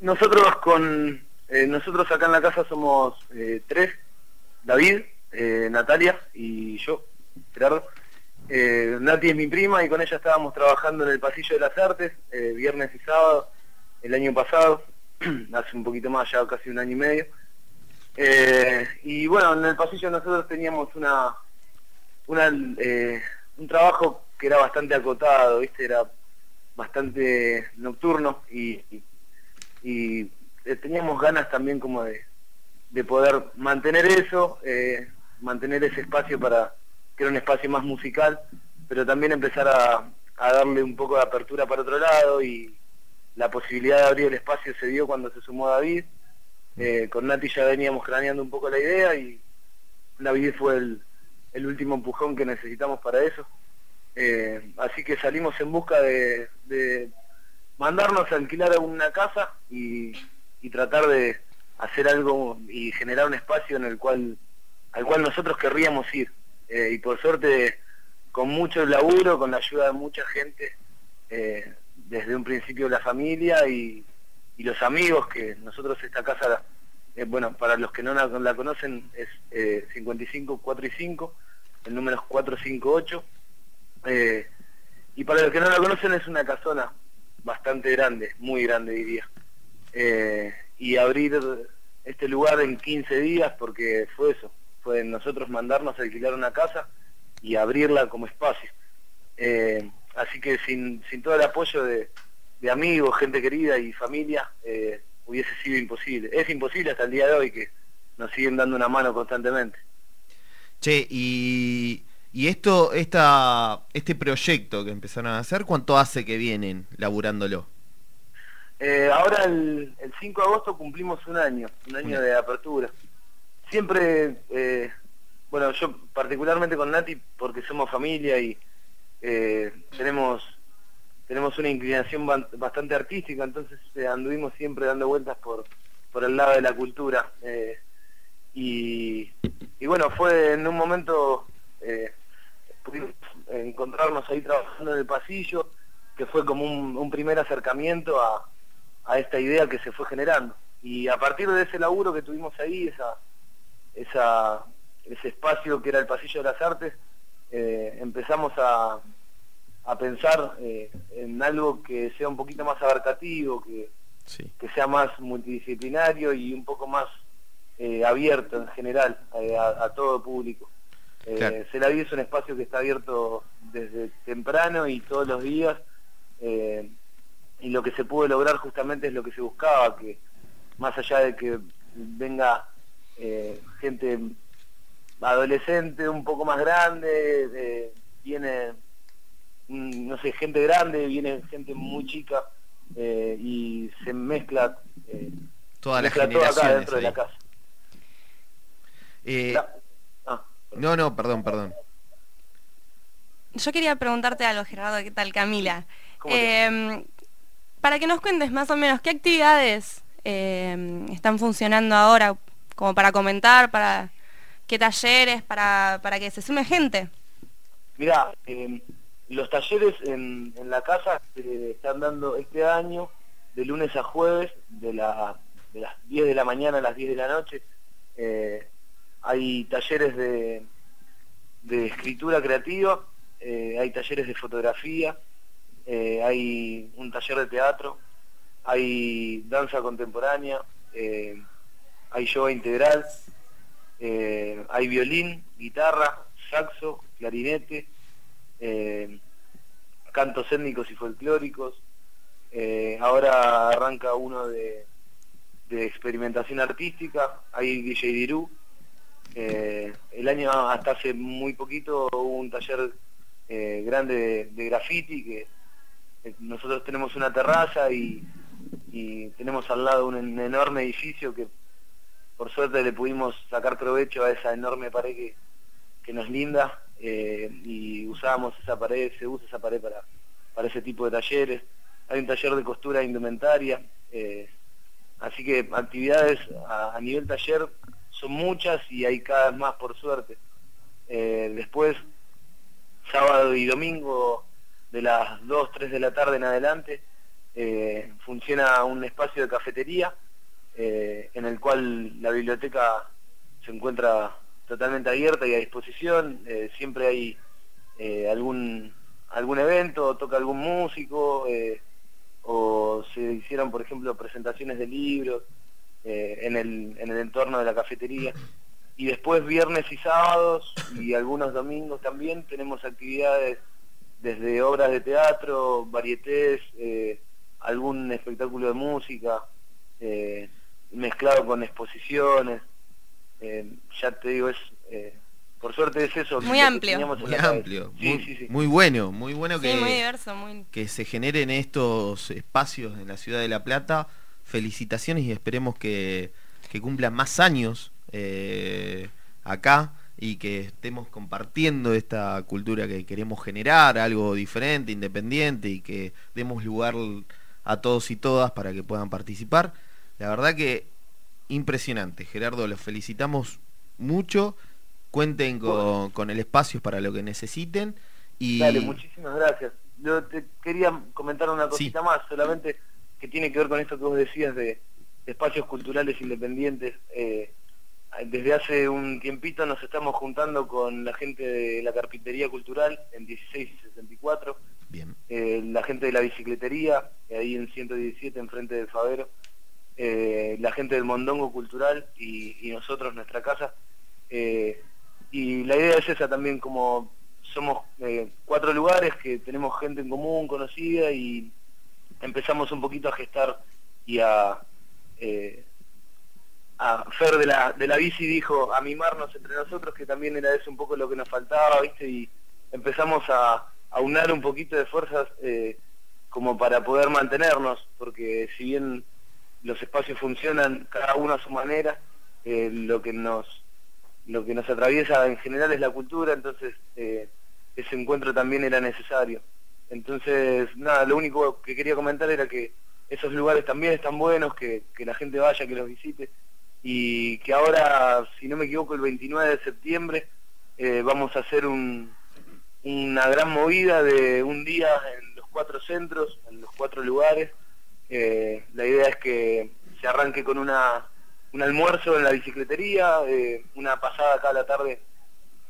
Nosotros con eh, nosotros acá en la casa somos eh, tres, David, eh, Natalia y yo, Gerardo. Eh, Nati es mi prima y con ella estábamos trabajando en el Pasillo de las Artes, viernes y sábado, el año pasado, hace un poquito más, ya casi un año y medio. Y bueno, en el pasillo nosotros teníamos una, una un trabajo que era bastante acotado, ¿viste? Era bastante nocturno y, eh, teníamos ganas también como de, de poder mantener eso, eh, mantener ese espacio para que era un espacio más musical, pero también empezar a, a darle un poco de apertura para otro lado y la posibilidad de abrir el espacio se dio cuando se sumó David. Eh, con Nati ya veníamos craneando un poco la idea y David fue el, el último empujón que necesitamos para eso. Eh, así que salimos en busca de, mandarnos a alquilar una casa y, tratar de hacer algo y generar un espacio en el cual al cual nosotros querríamos ir. Eh, y por suerte, con mucho laburo, con la ayuda de mucha gente, eh, desde un principio la familia y, los amigos, que nosotros esta casa, bueno, para los que no la, conocen, es eh, 55, 4 y 5, el número es 458. Eh, y para los que no la conocen es una casona bastante grande, muy grande diría. Eh, y abrir este lugar en 15 días porque fue eso, fue nosotros mandarnos a alquilar una casa y abrirla como espacio. Eh, así que sin, sin todo el apoyo de, de amigos, gente querida y familia, eh, hubiese sido imposible. Es imposible hasta el día de hoy que nos siguen dando una mano constantemente. Che, y, y esto, esta, este proyecto que empezaron a hacer, ¿cuánto hace que vienen laburándolo? Eh, ahora el, el 5 de agosto cumplimos un año, un año de apertura. Siempre, eh, bueno, yo particularmente con Nati, porque somos familia y eh, tenemos tenemos una inclinación bastante artística, entonces eh, anduvimos siempre dando vueltas por, por el lado de la cultura. eh, y, y bueno, fue en un momento, eh, pudimos encontrarnos ahí trabajando en el pasillo, que fue como un, un primer acercamiento a, a esta idea que se fue generando. Y a partir de ese laburo que tuvimos ahí, esa, esa, ese espacio que era el Pasillo de las Artes, eh, empezamos a, a pensar eh, en algo que sea un poquito más abarcativo, que, que sea más multidisciplinario y un poco más eh, abierto en general eh, a, a todo público. Eh, Claro. Celaví es un espacio que está abierto desde temprano y todos los días eh, y lo que se pudo lograr justamente es lo que se buscaba, que más allá de que venga eh, gente adolescente un poco más grande, eh, viene, no sé, gente grande, viene gente muy chica eh, y se mezcla, eh, Todas las mezcla todo acá dentro de la casa. Eh. No, no, perdón, perdón. Yo quería preguntarte algo, Gerardo, ¿qué tal Camila? ¿Cómo te Eh, para que nos cuentes más o menos qué actividades eh, están funcionando ahora, como para comentar, para qué talleres, para, para que se sume gente. Mira, eh, los talleres en, en la casa se están dando este año de lunes a jueves, de, la, de las 10 de la mañana a las 10 de la noche. Eh, hay talleres de, de escritura creativa, eh, hay talleres de fotografía, eh, hay un taller de teatro, hay danza contemporánea, eh, hay yoga integral, hay violín, guitarra, saxo, clarinete, cantos étnicos y folclóricos. Ahora arranca uno de, de experimentación artística, hay DJ. Eh, el año hasta hace muy poquito hubo un taller eh, grande de, de graffiti que eh, nosotros tenemos una terraza y, tenemos al lado un, en- enorme edificio que por suerte le pudimos sacar provecho a esa enorme pared que, que nos linda y usábamos esa pared, se usa esa pared para, para ese tipo de talleres. Hay un taller de costura indumentaria, así que actividades a nivel taller son muchas y hay cada vez más por suerte. Eh, después, sábado y domingo de las 2, 3 de la tarde en adelante, eh, funciona un espacio de cafetería eh, en el cual la biblioteca se encuentra totalmente abierta y a disposición. siempre hay algún algún evento, toca algún músico, o se hicieron, por ejemplo, presentaciones de libros eh, en, el, en el entorno de la cafetería. Y después viernes y sábados y algunos domingos también tenemos actividades desde obras de teatro, varietés, eh, algún espectáculo de música, eh, mezclado con exposiciones. Eh, ya te digo, es eh, por suerte es eso. Muy amplio. Muy amplio, Sí, muy, sí, sí. muy bueno, muy bueno Sí, que, muy diverso, muy... que se generen estos espacios en la ciudad de La Plata. Felicitaciones y esperemos que, que cumplan más años eh, acá y que estemos compartiendo esta cultura que queremos generar, algo diferente, independiente y que demos lugar a todos y todas para que puedan participar. La verdad que impresionante, Gerardo, los felicitamos mucho. Cuenten con, con el espacio para lo que necesiten. Y Dale, muchísimas gracias. Yo te quería comentar una cosita más, solamente que tiene que ver con esto que vos decías de, de espacios culturales independientes. Eh, desde hace un tiempito nos estamos juntando con la gente de la carpintería cultural en 16 y 64, Bien. eh, la gente de la bicicletería, eh, ahí en 117 enfrente del Favero, eh, la gente del Mondongo Cultural y, y nosotros, nuestra casa. Eh, y la idea es esa también, como somos eh, cuatro lugares que tenemos gente en común, conocida y empezamos un poquito a gestar y a... eh, a Fer de la, de la bici dijo a mimarnos entre nosotros que también era eso un poco lo que nos faltaba, ¿viste? Y empezamos a, a unar un poquito de fuerzas eh, como para poder mantenernos, porque si bien los espacios funcionan cada uno a su manera, eh, lo que nos lo que nos atraviesa en general es la cultura, entonces eh, ese encuentro también era necesario. Entonces, nada, lo único que quería comentar era que esos lugares también están buenos, que, que la gente vaya, que los visite, y que ahora, si no me equivoco, el 29 de septiembre eh, vamos a hacer un, una gran movida de un día en los cuatro centros, en los cuatro lugares. Eh, la idea es que se arranque con una, un almuerzo en la bicicletería, eh, una pasada acá a la tarde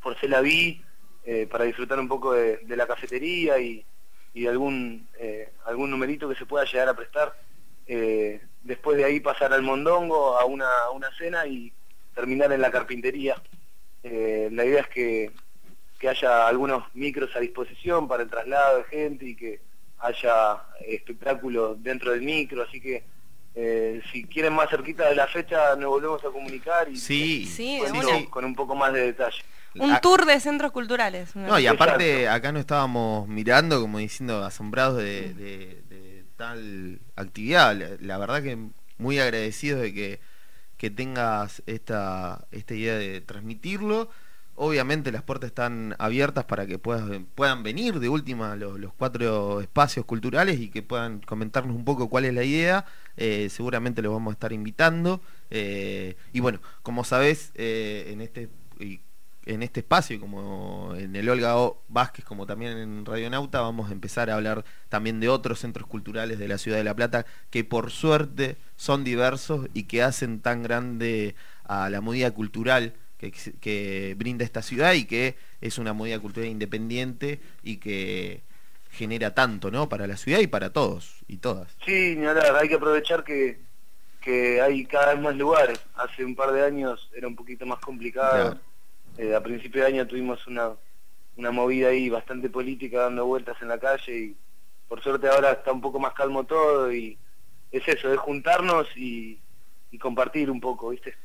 por Celaví, eh, para disfrutar un poco de, de la cafetería y, y de algún, eh, algún numerito que se pueda llegar a prestar. Eh, después de ahí pasar al mondongo, a una, a una cena y terminar en la carpintería. Eh, la idea es que, que haya algunos micros a disposición para el traslado de gente y que haya espectáculo dentro del micro, así que eh, si quieren más cerquita de la fecha nos volvemos a comunicar y Sí. Con un poco más de detalle. Un tour de centros culturales. No, y aparte acá no estábamos mirando, como diciendo, asombrados de, de- de tal actividad. La, la verdad que muy agradecidos de que, que tengas esta, esta idea de transmitirlo. Obviamente las puertas están abiertas para que puedas, puedan venir de última los, los cuatro espacios culturales y que puedan comentarnos un poco cuál es la idea. Eh, seguramente los vamos a estar invitando. Eh, y bueno, como sabés, eh, en este y en este espacio, como en el Olga O. Vázquez, como también en Radio Nauta, vamos a empezar a hablar también de otros centros culturales de la ciudad de La Plata que por suerte son diversos y que hacen tan grande a la movida cultural que, que brinda esta ciudad y que es una movida cultural independiente y que genera tanto, ¿no? Para la ciudad y para todos y todas. Sí, hablar, hay que aprovechar que, que hay cada vez más lugares. Hace un par de años era un poquito más complicado. Eh, a principio de año tuvimos una, una movida ahí bastante política dando vueltas en la calle y por suerte ahora está un poco más calmo todo y es eso, es juntarnos y, y compartir un poco, ¿viste?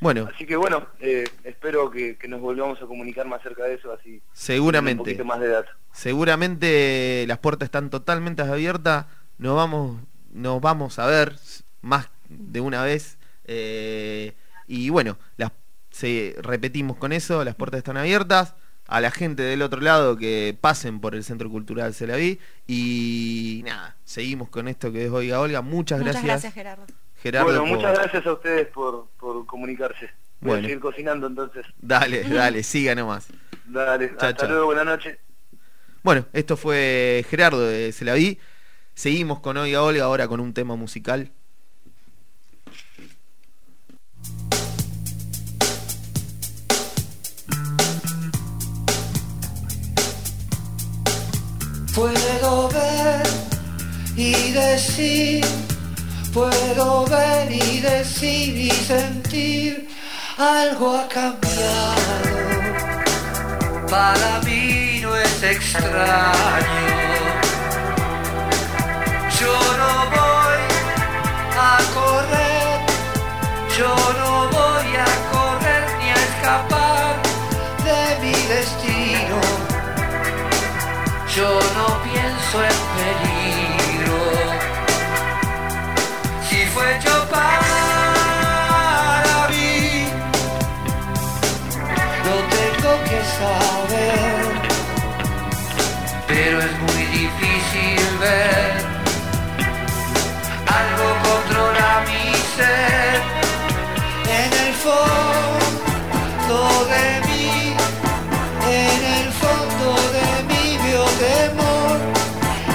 Bueno, Así que bueno, eh, espero que, que nos volvamos a comunicar más cerca de eso, así Seguramente. un poquito más de data. Seguramente las puertas están totalmente abiertas. Nos vamos, nos vamos a ver más de una vez. eh, y bueno, las, se- repetimos con eso, las puertas están abiertas. A la gente del otro lado que pasen por el Centro Cultural Celaví. Y nada, seguimos con esto que es Oiga Olga. Muchas, Muchas gracias. gracias, Gerardo. Gerardo, bueno, por- muchas gracias a ustedes por, por comunicarse. Voy Bueno. a seguir cocinando entonces. Dale, dale, siga nomás. Dale, Chao, hasta chao. luego, buenas noches. Bueno, esto fue Gerardo de Celaví. Seguimos con Oiga Olga ahora con un tema musical. Puedo ver y decir, puedo ver y decir y sentir, algo ha cambiado. Para mí no es extraño. Yo no voy a correr, yo no voy a correr ni a escapar de mi destino. Yo no pienso en peligro. Si fue yo para mí, lo tengo que saber. Pero es muy difícil ver. Algo controla mi ser. Temor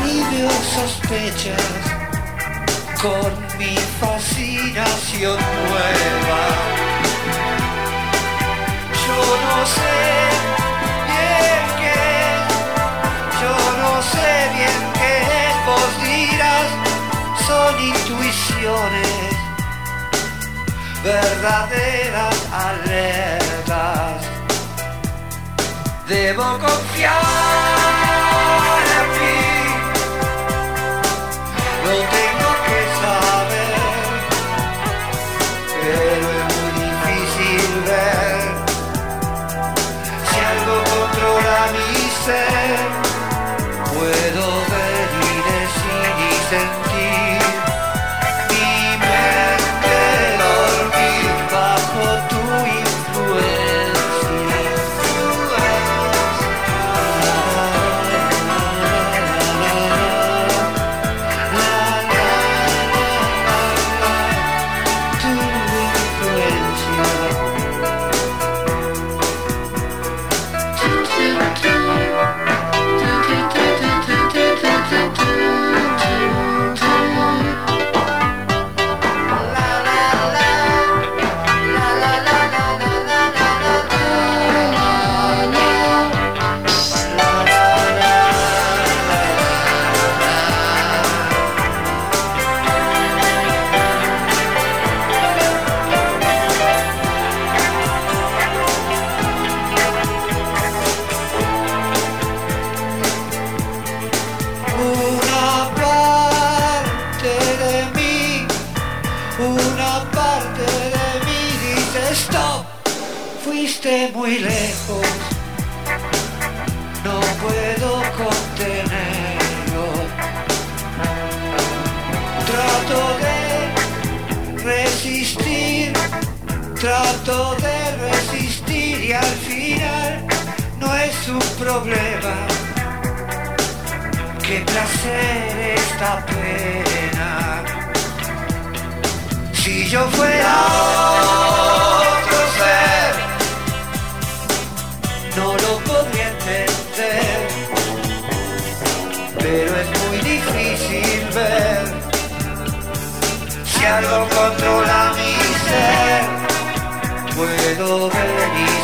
y veo sospechas. Con mi fascinación nueva. Yo no sé bien qué yo no sé bien qué. Vos dirás, son intuiciones, verdaderas alertas. Debo confiar Lo tengo que saber, pero es muy difícil ver si algo controla mi ser. Puedo ver y decir problema. Qué placer esta pena. Si yo fuera otro ser, no lo podría entender. Pero es muy difícil ver si algo controla mi ser. Puedo ver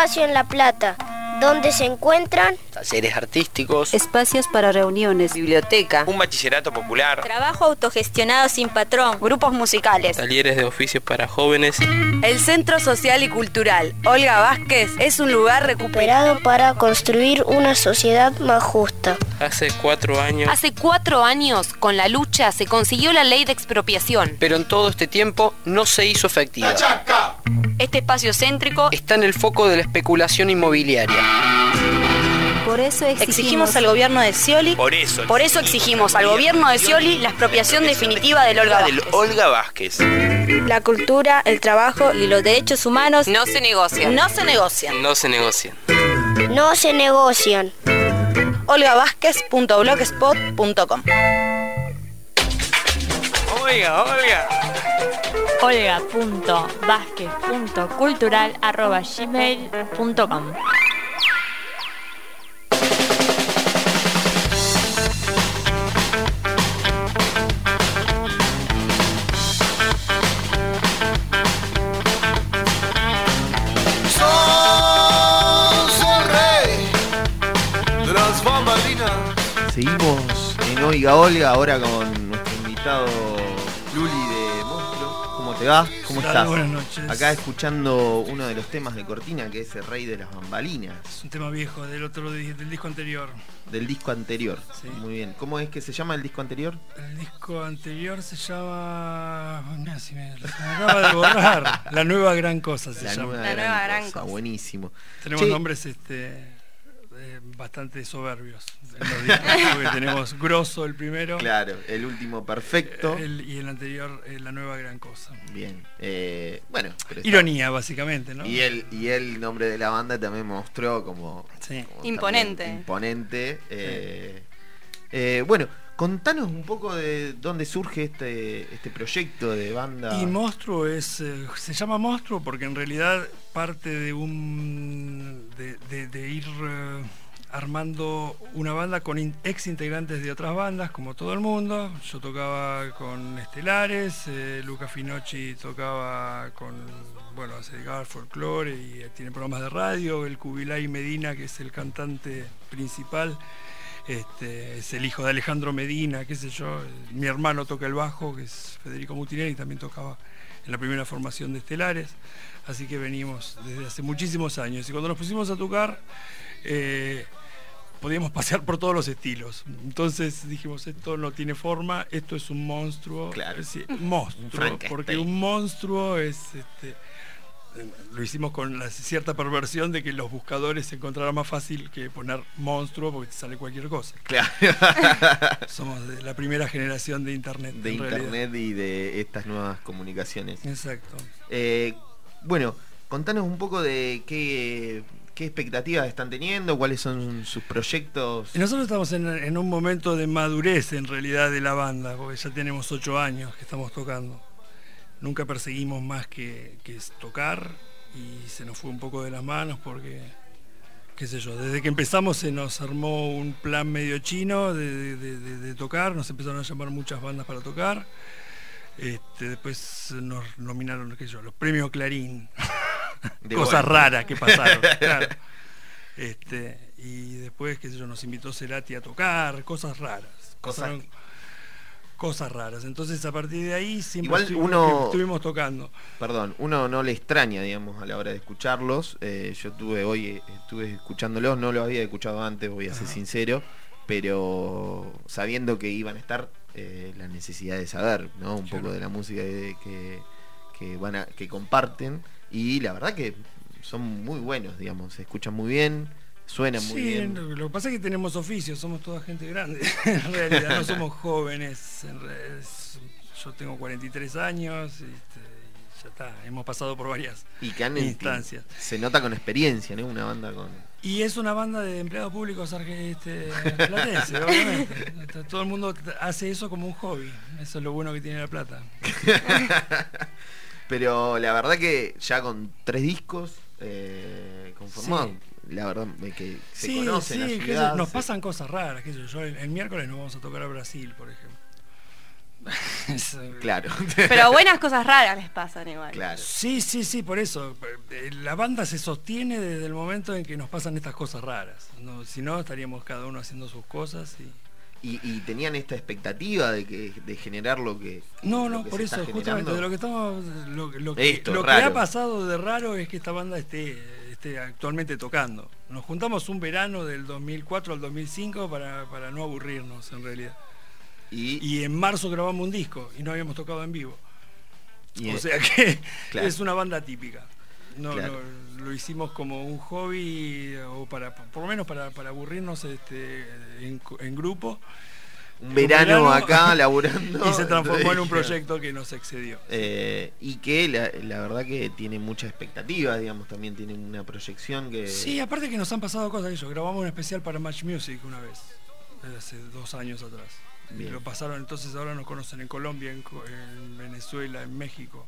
espacio en La Plata donde se encuentran Talleres artísticos. Espacios para reuniones. Biblioteca. Un bachillerato popular. Trabajo autogestionado sin patrón. Grupos musicales. Talleres de oficios para jóvenes. El Centro Social y Cultural Olga Vázquez es un lugar recuperado para construir una sociedad más justa. Hace cuatro años. Hace cuatro años, con la lucha, se consiguió la ley de expropiación. Pero en todo este tiempo no se hizo efectiva. Este espacio céntrico Está en el foco de la especulación inmobiliaria. Por eso exigimos, exigimos al gobierno de Scioli. Por eso. Por eso exigimos al gobierno de Scioli la expropiación definitiva del Olga Del Vázquez. Olga Vázquez. La cultura, el trabajo y los derechos humanos No se negocia. no se negocian. No se negocian. No se negocian. olgavázquez.blogspot.com Oiga, Olga. olga.vázquez.cultural.gmail.com Seguimos en Oiga Olga, ahora con nuestro invitado Luli de Monstruo. ¿Cómo te va? ¿Cómo Dale, estás? buenas noches. Acá escuchando uno de los temas de Cortina, que es El Rey de las Bambalinas, Es un tema viejo del otro del disco anterior. del disco anterior. Sí. Muy bien. ¿Cómo es que se llama el disco anterior? El disco anterior se llama. Mirá, si me, se me acaba de borrar. La nueva gran cosa se La llama. nueva La gran nueva gran cosa, cosa. Buenísimo. Tenemos Che, nombres este, eh, bastante soberbios. porque tenemos Grosso el primero. Claro, el último perfecto. el- y el anterior, eh, La nueva gran cosa. Bien. eh, bueno. está- Ironía, básicamente, ¿no? Y el, y el nombre de la banda también mostró como, Sí. como Imponente. también imponente. eh, eh, bueno, contanos un poco de dónde surge este, este proyecto de banda. Y Monstruo es, eh, se llama Monstruo porque en realidad parte de un de, de- de ir eh, armando una banda con ex integrantes de otras bandas, como todo el mundo. Yo tocaba con Estelares, eh, Luca Finocchi tocaba con, bueno, se dedicaba al folclore y eh, tiene programas de radio. El Cubilay Medina, que es el cantante principal, este, es el hijo de Alejandro Medina, qué sé yo. Mi hermano toca el bajo, que es Federico Mutinelli, también tocaba en la primera formación de Estelares. Así que venimos desde hace muchísimos años. Y cuando nos pusimos a tocar, eh, podíamos pasear por todos los estilos. Entonces dijimos, esto no tiene forma, esto es un monstruo. Claro. Sí, monstruo. Porque un monstruo es... Este, eh, lo hicimos con la cierta perversión de que los buscadores se encontraran más fácil que poner monstruo porque te sale cualquier cosa. Claro. Somos de la primera generación de internet. de realidad. internet y de estas nuevas comunicaciones. Exacto. Eh, bueno, contanos un poco de qué, qué expectativas están teniendo, cuáles son sus proyectos. Nosotros estamos en, un momento de madurez en realidad de la banda, porque ya tenemos ocho años que estamos tocando. Nunca perseguimos más que, que tocar y se nos fue un poco de las manos porque, qué sé yo, desde que empezamos se nos armó un plan medio chino de tocar, nos empezaron a llamar muchas bandas para tocar. Este, después nos nominaron, qué sé yo, los premios Clarín. Cosas raras que pasaron. claro. Este, y después, qué sé yo, nos invitó Cerati a tocar, cosas raras. Cosas- Pasaron cosas raras. Entonces a partir de ahí siempre Igual estuvimos, uno- estuvimos tocando. Perdón, uno no le extraña, digamos, a la hora de escucharlos. Eh, yo tuve hoy, estuve escuchándolos, no los había escuchado antes, voy a ser sincero, pero sabiendo que iban a estar, eh, la necesidad de saber, ¿no? Un poco de la música de- que, que van a, que comparten. Y la verdad que son muy buenos, digamos, se escuchan muy bien, suenan muy bien. lo, lo que pasa es que tenemos oficios, somos toda gente grande. en realidad no somos jóvenes. en re- es- yo tengo 43 años y, este, ya está, hemos pasado por varias Y que han instancias. Se nota con experiencia, ¿no? Una banda con. Y es una banda de empleados públicos este, platenses, obviamente. Todo el mundo hace eso como un hobby. Eso es lo bueno que tiene La Plata. Pero la verdad que ya con tres discos eh, conformados, Sí. la verdad es que se Sí, conocen sí, nos pasan cosas raras. sé yo, yo el, el miércoles nos vamos a tocar a Brasil, por ejemplo. Claro. Pero buenas cosas raras les pasan igual. Sí, sí, sí, por eso. Eh, La banda se sostiene desde el momento en que nos pasan estas cosas raras. No, si no, estaríamos cada uno haciendo sus cosas y... Y, y tenían esta expectativa de que de generar lo que No, no, que por eso, justamente de lo que estamos, lo, lo que, Esto, lo que ha pasado de raro es que esta banda esté, esté actualmente tocando. Nos juntamos un verano del 2004 al 2005 para, para no aburrirnos en realidad. Y, en marzo grabamos un disco y no habíamos tocado en vivo. Y o sea que Claro. es una banda típica. No, Claro. no, lo hicimos como un hobby o para por lo menos para, para aburrirnos este, en, en grupo. Un verano acá laburando. Y se transformó en un proyecto que nos excedió. eh, y que la, la verdad que tiene mucha expectativa, digamos, también tiene una proyección que... Sí, aparte que nos han pasado cosas. Yo grabamos un especial para Match Music una vez, hace dos años atrás. Y lo pasaron, entonces ahora nos conocen en Colombia, en, Venezuela, en México.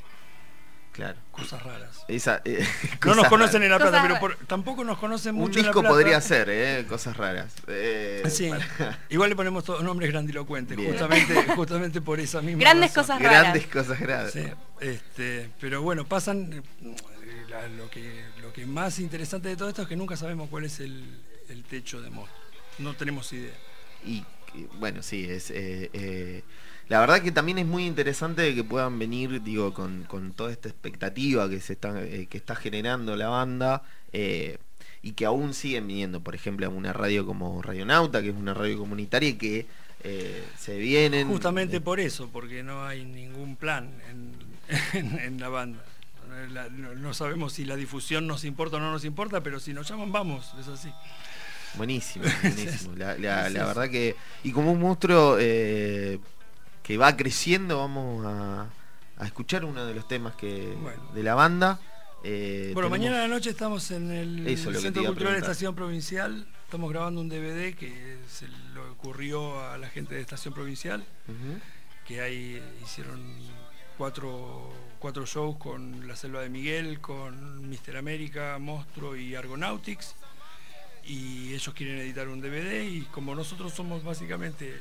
Claro. Cosas raras. Esa, eh, No cosas nos conocen raras. en La Plata, Cosas pero por- tampoco nos conocen Un mucho en La disco Plata. podría ser, ¿eh? Cosas raras. Eh, Sí, para- igual le ponemos todos nombres grandilocuentes, Bien. justamente, justamente por esa misma Grandes razón. cosas raras. Grandes cosas raras. Sí, este, pero bueno, pasan. eh, la- lo, que, lo que más interesante de todo esto es que nunca sabemos cuál es el, el techo de Monstruo. No tenemos idea. y bueno, sí, es... eh, eh, la verdad que también es muy interesante que puedan venir, digo, con, con toda esta expectativa que se está, eh, que está generando la banda eh, y que aún siguen viniendo, por ejemplo, a una radio como Radionauta, que es una radio comunitaria y que eh, se vienen. Justamente por eso, porque no hay ningún plan en, en- en la banda. La- no, no sabemos si la difusión nos importa o no nos importa, pero si nos llaman, vamos, es así. Buenísimo, buenísimo. La, verdad que. Y como un monstruo eh, que va creciendo, vamos a, a escuchar uno de los temas que de la banda. Eh, Bueno, tenemos- mañana a la noche estamos en el Eso Centro Cultural preguntar. Estación Provincial. Estamos grabando un DVD que se lo ocurrió a la gente de Estación Provincial, que ahí hicieron cuatro, cuatro shows con La Selva de Miguel, con Mister América, Monstruo y Argonautics. Y ellos quieren editar un DVD y como nosotros somos básicamente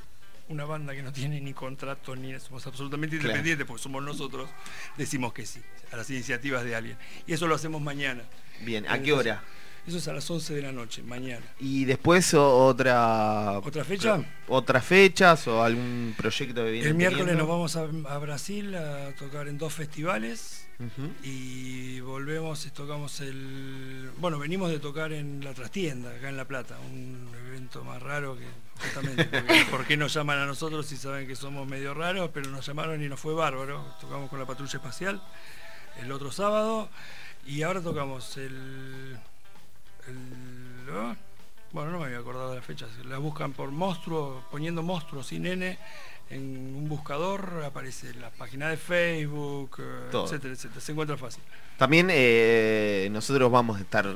una banda que no tiene ni contrato ni somos absolutamente Claro. independientes porque somos nosotros, decimos que sí a las iniciativas de alguien. Y eso lo hacemos mañana. Bien, ¿a qué hora? Eso es a las 11 de la noche, mañana. Y después otra. ¿Otra fecha? ¿Otras fechas o algún proyecto viene El miércoles nos vamos a, a Brasil a tocar en dos festivales Ujú. y volvemos y tocamos el... Bueno, venimos de tocar en la trastienda, acá en La Plata, un evento más raro que justamente, porque, ¿por qué nos llaman a nosotros si saben que somos medio raros? Pero nos llamaron y nos fue bárbaro. Tocamos con la patrulla espacial el otro sábado y ahora tocamos el... el bueno, no me había acordado de las fechas. La buscan por monstruo, poniendo monstruo sin N en un buscador, aparece en las páginas de Facebook, eh, Todo. etcétera, etcétera. Se encuentra fácil. También eh, nosotros vamos a estar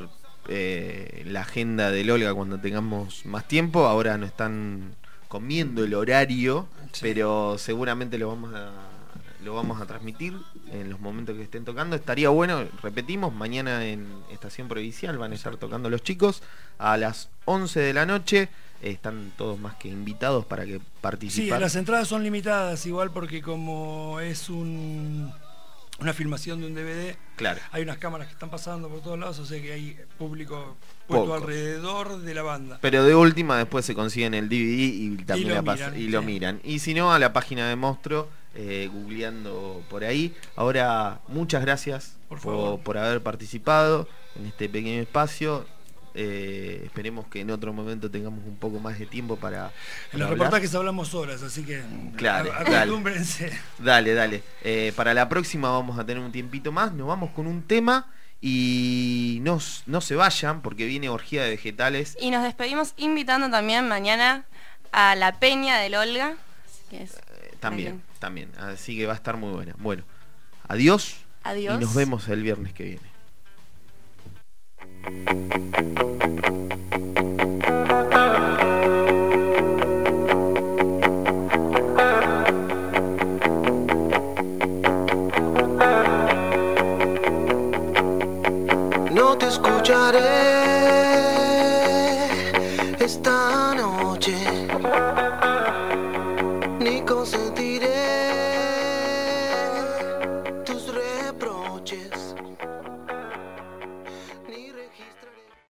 eh, en la agenda del Olga cuando tengamos más tiempo. Ahora no están comiendo el horario, pero seguramente lo vamos a lo vamos a transmitir en los momentos que estén tocando. Estaría bueno, repetimos, mañana en Estación Provincial van a estar tocando los chicos a las 11 de la noche. Están todos más que invitados para que Sí, participen. las entradas son limitadas, igual porque como es un, una filmación de un DVD, Claro. hay unas cámaras que están pasando por todos lados, o sea que hay público puesto Poco. alrededor de la banda. Pero de última después se consiguen el DVD y también lo la miran, y lo sí. miran. Y si no, a la página de Monstruo, eh, googleando por ahí. Ahora, muchas gracias Por por haber participado en este pequeño espacio. Eh, esperemos que en otro momento tengamos un poco más de tiempo para... En los hablar. reportajes hablamos horas, así que Claro, acostúmbrense. Dale, dale. Eh, para la próxima vamos a tener un tiempito más. Nos vamos con un tema y no, no se vayan porque viene orgía de vegetales. Y nos despedimos invitando también mañana a la Peña del Olga. Así que es- También, también. Así que va a estar muy buena. Bueno, adiós. Adiós. Y nos vemos el viernes que viene. No te escucharé esta noche.